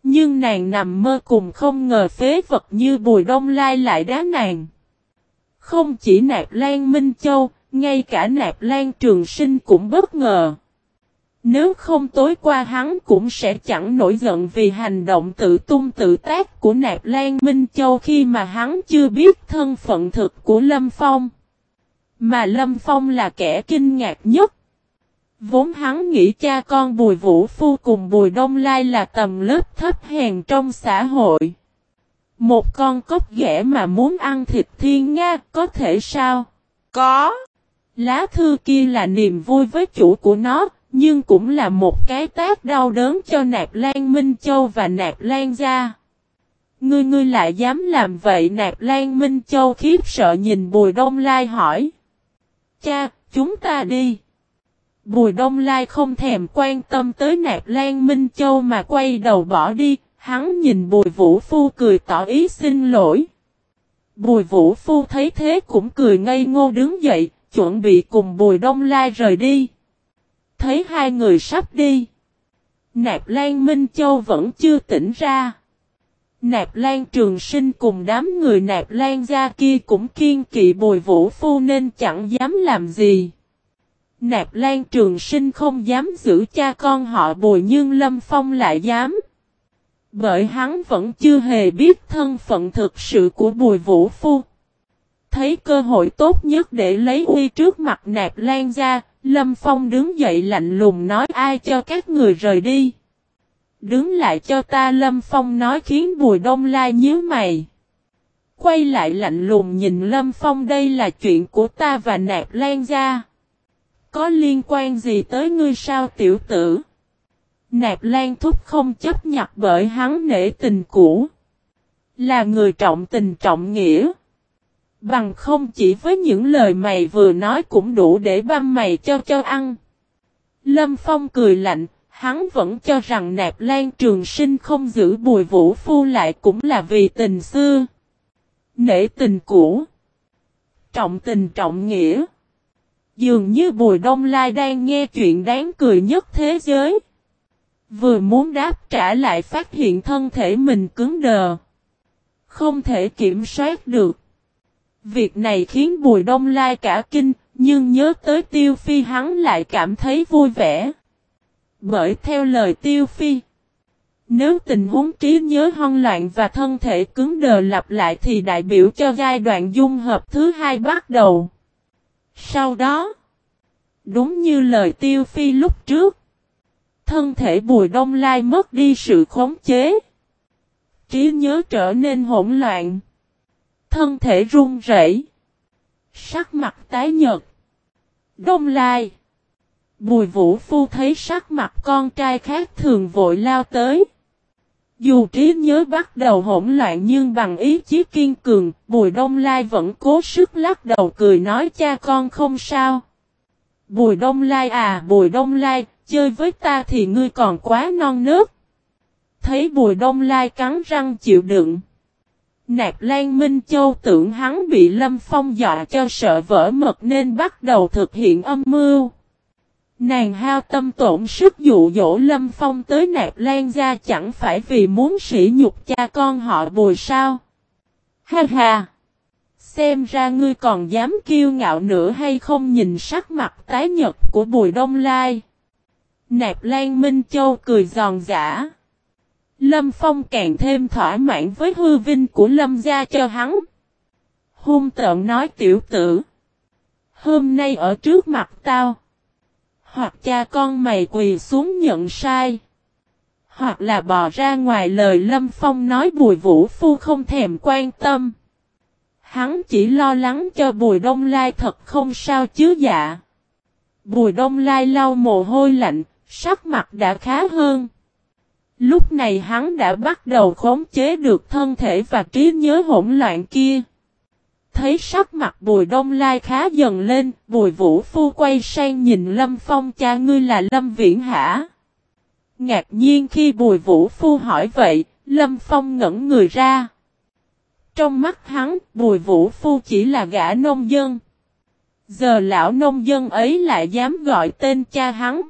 Nhưng nàng nằm mơ cùng không ngờ phế vật như Bùi Đông Lai lại đá nàng. Không chỉ Nạp Lan Minh Châu, ngay cả Nạp Lan Trường Sinh cũng bất ngờ. Nếu không tối qua hắn cũng sẽ chẳng nổi giận vì hành động tự tung tự tác của Nạp Lan Minh Châu khi mà hắn chưa biết thân phận thực của Lâm Phong. Mà Lâm Phong là kẻ kinh ngạc nhất. Vốn hắn nghĩ cha con Bùi Vũ Phu cùng Bùi Đông Lai là tầm lớp thấp hèn trong xã hội. Một con cốc ghẻ mà muốn ăn thịt thiên nga có thể sao? Có. Lá thư kia là niềm vui với chủ của nó, nhưng cũng là một cái tác đau đớn cho Nạp Lan Minh Châu và Nạp Lan gia. Ngươi ngươi lại dám làm vậy Nạp Lan Minh Châu khiếp sợ nhìn Bùi Đông Lai hỏi. Cha, chúng ta đi. Bùi Đông Lai không thèm quan tâm tới Nạp Lan Minh Châu mà quay đầu bỏ đi, hắn nhìn Bùi Vũ Phu cười tỏ ý xin lỗi. Bùi Vũ Phu thấy thế cũng cười ngây ngô đứng dậy, chuẩn bị cùng Bùi Đông Lai rời đi. Thấy hai người sắp đi. Nạp Lan Minh Châu vẫn chưa tỉnh ra. Nạp Lan Trường Sinh cùng đám người Nạp Lan gia kia cũng kiên kỵ bồi vũ phu nên chẳng dám làm gì. Nạp Lan Trường Sinh không dám giữ cha con họ bồi nhưng Lâm Phong lại dám. Bởi hắn vẫn chưa hề biết thân phận thực sự của bùi vũ phu. Thấy cơ hội tốt nhất để lấy uy trước mặt Nạp Lan gia, Lâm Phong đứng dậy lạnh lùng nói, ai cho các người rời đi. Đứng lại cho ta, Lâm Phong nói khiến Bùi Đông Lai nhíu mày. Quay lại lạnh lùng nhìn Lâm Phong, đây là chuyện của ta và Nạp Lan gia. Có liên quan gì tới ngươi sao, tiểu tử? Nạp Lan thúc không chấp nhặt bởi hắn nể tình cũ. Là người trọng tình trọng nghĩa. Bằng không chỉ với những lời mày vừa nói cũng đủ để băm mày cho cho ăn. Lâm Phong cười lạnh, hắn vẫn cho rằng nạp lan trường sinh không giữ bùi vũ phu lại cũng là vì tình xưa. Nể tình cũ. Trọng tình trọng nghĩa. Dường như bùi đông lai đang nghe chuyện đáng cười nhất thế giới. Vừa muốn đáp trả lại phát hiện thân thể mình cứng đờ. Không thể kiểm soát được. Việc này khiến Bùi Đông Lai cả kinh, nhưng nhớ tới Tiêu Phi hắn lại cảm thấy vui vẻ. Bởi theo lời Tiêu Phi, nếu tình huống trí nhớ hoang loạn và thân thể cứng đờ lặp lại thì đại biểu cho giai đoạn dung hợp thứ hai bắt đầu. Sau đó, đúng như lời Tiêu Phi lúc trước, thân thể Bùi Đông Lai mất đi sự khống chế. Trí nhớ trở nên hỗn loạn. Thân thể run rẩy. Sắc mặt tái nhợt. Đông lai. Bùi vũ phu thấy sắc mặt con trai khác thường vội lao tới. Dù trí nhớ bắt đầu hỗn loạn nhưng bằng ý chí kiên cường, Bùi Đông Lai vẫn cố sức lắc đầu cười nói cha con không sao. Bùi Đông Lai à Bùi Đông Lai, chơi với ta thì ngươi còn quá non nớt. Thấy Bùi Đông Lai cắn răng chịu đựng. Nạp Lan Minh Châu tưởng hắn bị Lâm Phong dọa cho sợ vỡ mật nên bắt đầu thực hiện âm mưu. Nàng hao tâm tổn sức dụ dỗ Lâm Phong tới Nạp Lan gia chẳng phải vì muốn sỉ nhục cha con họ bùi sao. Ha ha! Xem ra ngươi còn dám kiêu ngạo nữa hay không nhìn sắc mặt tái nhật của bùi đông lai. Nạp Lan Minh Châu cười giòn giả. Lâm Phong càng thêm thỏa mãn với hư vinh của Lâm gia cho hắn. Hung tợn nói tiểu tử. Hôm nay ở trước mặt tao. Hoặc cha con mày quỳ xuống nhận sai. Hoặc là bò ra ngoài lời Lâm Phong nói Bùi Vũ Phu không thèm quan tâm. Hắn chỉ lo lắng cho Bùi Đông Lai thật không sao chứ dạ. Bùi Đông Lai lau mồ hôi lạnh, sắc mặt đã khá hơn. Lúc này hắn đã bắt đầu khống chế được thân thể và trí nhớ hỗn loạn kia. Thấy sắc mặt bùi đông lai khá dần lên, bùi vũ phu quay sang nhìn Lâm Phong cha ngươi là Lâm Viễn hả? Ngạc nhiên khi bùi vũ phu hỏi vậy, Lâm Phong ngẩn người ra. Trong mắt hắn, Bùi Vũ Phu chỉ là gã nông dân. Giờ lão nông dân ấy lại dám gọi tên cha hắn.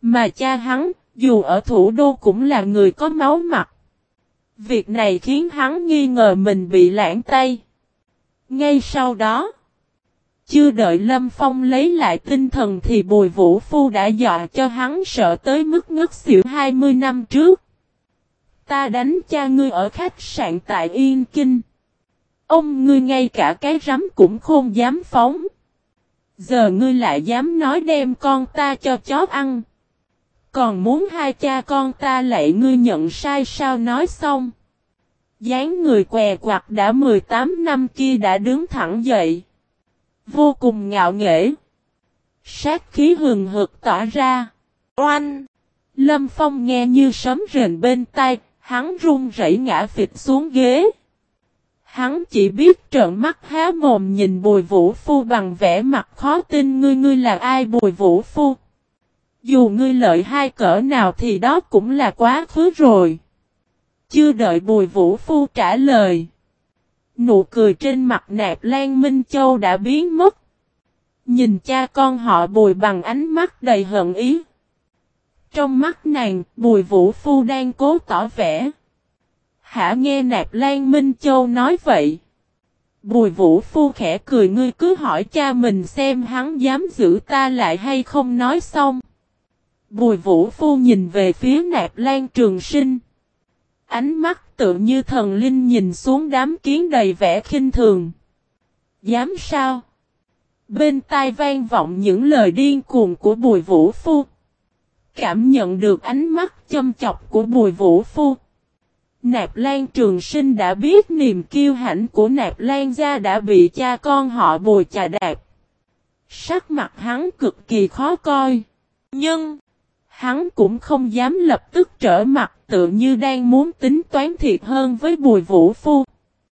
Mà cha hắn, dù ở thủ đô cũng là người có máu mặt. Việc này khiến hắn nghi ngờ mình bị lãng tay. Ngay sau đó, chưa đợi Lâm Phong lấy lại tinh thần thì Bùi Vũ Phu đã dọa cho hắn sợ tới mức ngất xỉu 20 năm trước. Ta đánh cha ngươi ở khách sạn tại Yên Kinh. Ông ngươi ngay cả cái rắm cũng không dám phóng. Giờ ngươi lại dám nói đem con ta cho chó ăn. Còn muốn hai cha con ta lại ngươi nhận sai sao nói xong. dáng người què quặt đã 18 năm kia đã đứng thẳng dậy. Vô cùng ngạo nghễ. Sát khí hừng hực tỏa ra. Oanh! Lâm Phong nghe như sấm rền bên tai, hắn run rẩy ngã phịch xuống ghế. Hắn chỉ biết trợn mắt há mồm nhìn bùi vũ phu bằng vẻ mặt khó tin ngươi ngươi là ai bùi vũ phu. Dù ngươi lợi hai cỡ nào thì đó cũng là quá khứ rồi. Chưa đợi bùi vũ phu trả lời. Nụ cười trên mặt nạp Lan Minh Châu đã biến mất. Nhìn cha con họ bùi bằng ánh mắt đầy hận ý. Trong mắt nàng, bùi vũ phu đang cố tỏ vẻ. Hả nghe nạp Lan Minh Châu nói vậy. Bùi vũ phu khẽ cười ngươi cứ hỏi cha mình xem hắn dám giữ ta lại hay không nói xong. Bùi vũ phu nhìn về phía nạp lan trường sinh. Ánh mắt tự như thần linh nhìn xuống đám kiến đầy vẻ khinh thường. Dám sao? Bên tai vang vọng những lời điên cuồng của bùi vũ phu. Cảm nhận được ánh mắt châm chọc của bùi vũ phu. Nạp Lan Trường Sinh đã biết niềm kiêu hãnh của Nạp Lan gia đã bị cha con họ bùi chà đạp. Sắc mặt hắn cực kỳ khó coi. Nhưng, hắn cũng không dám lập tức trở mặt, tự như đang muốn tính toán thiệt hơn với bùi vũ phu.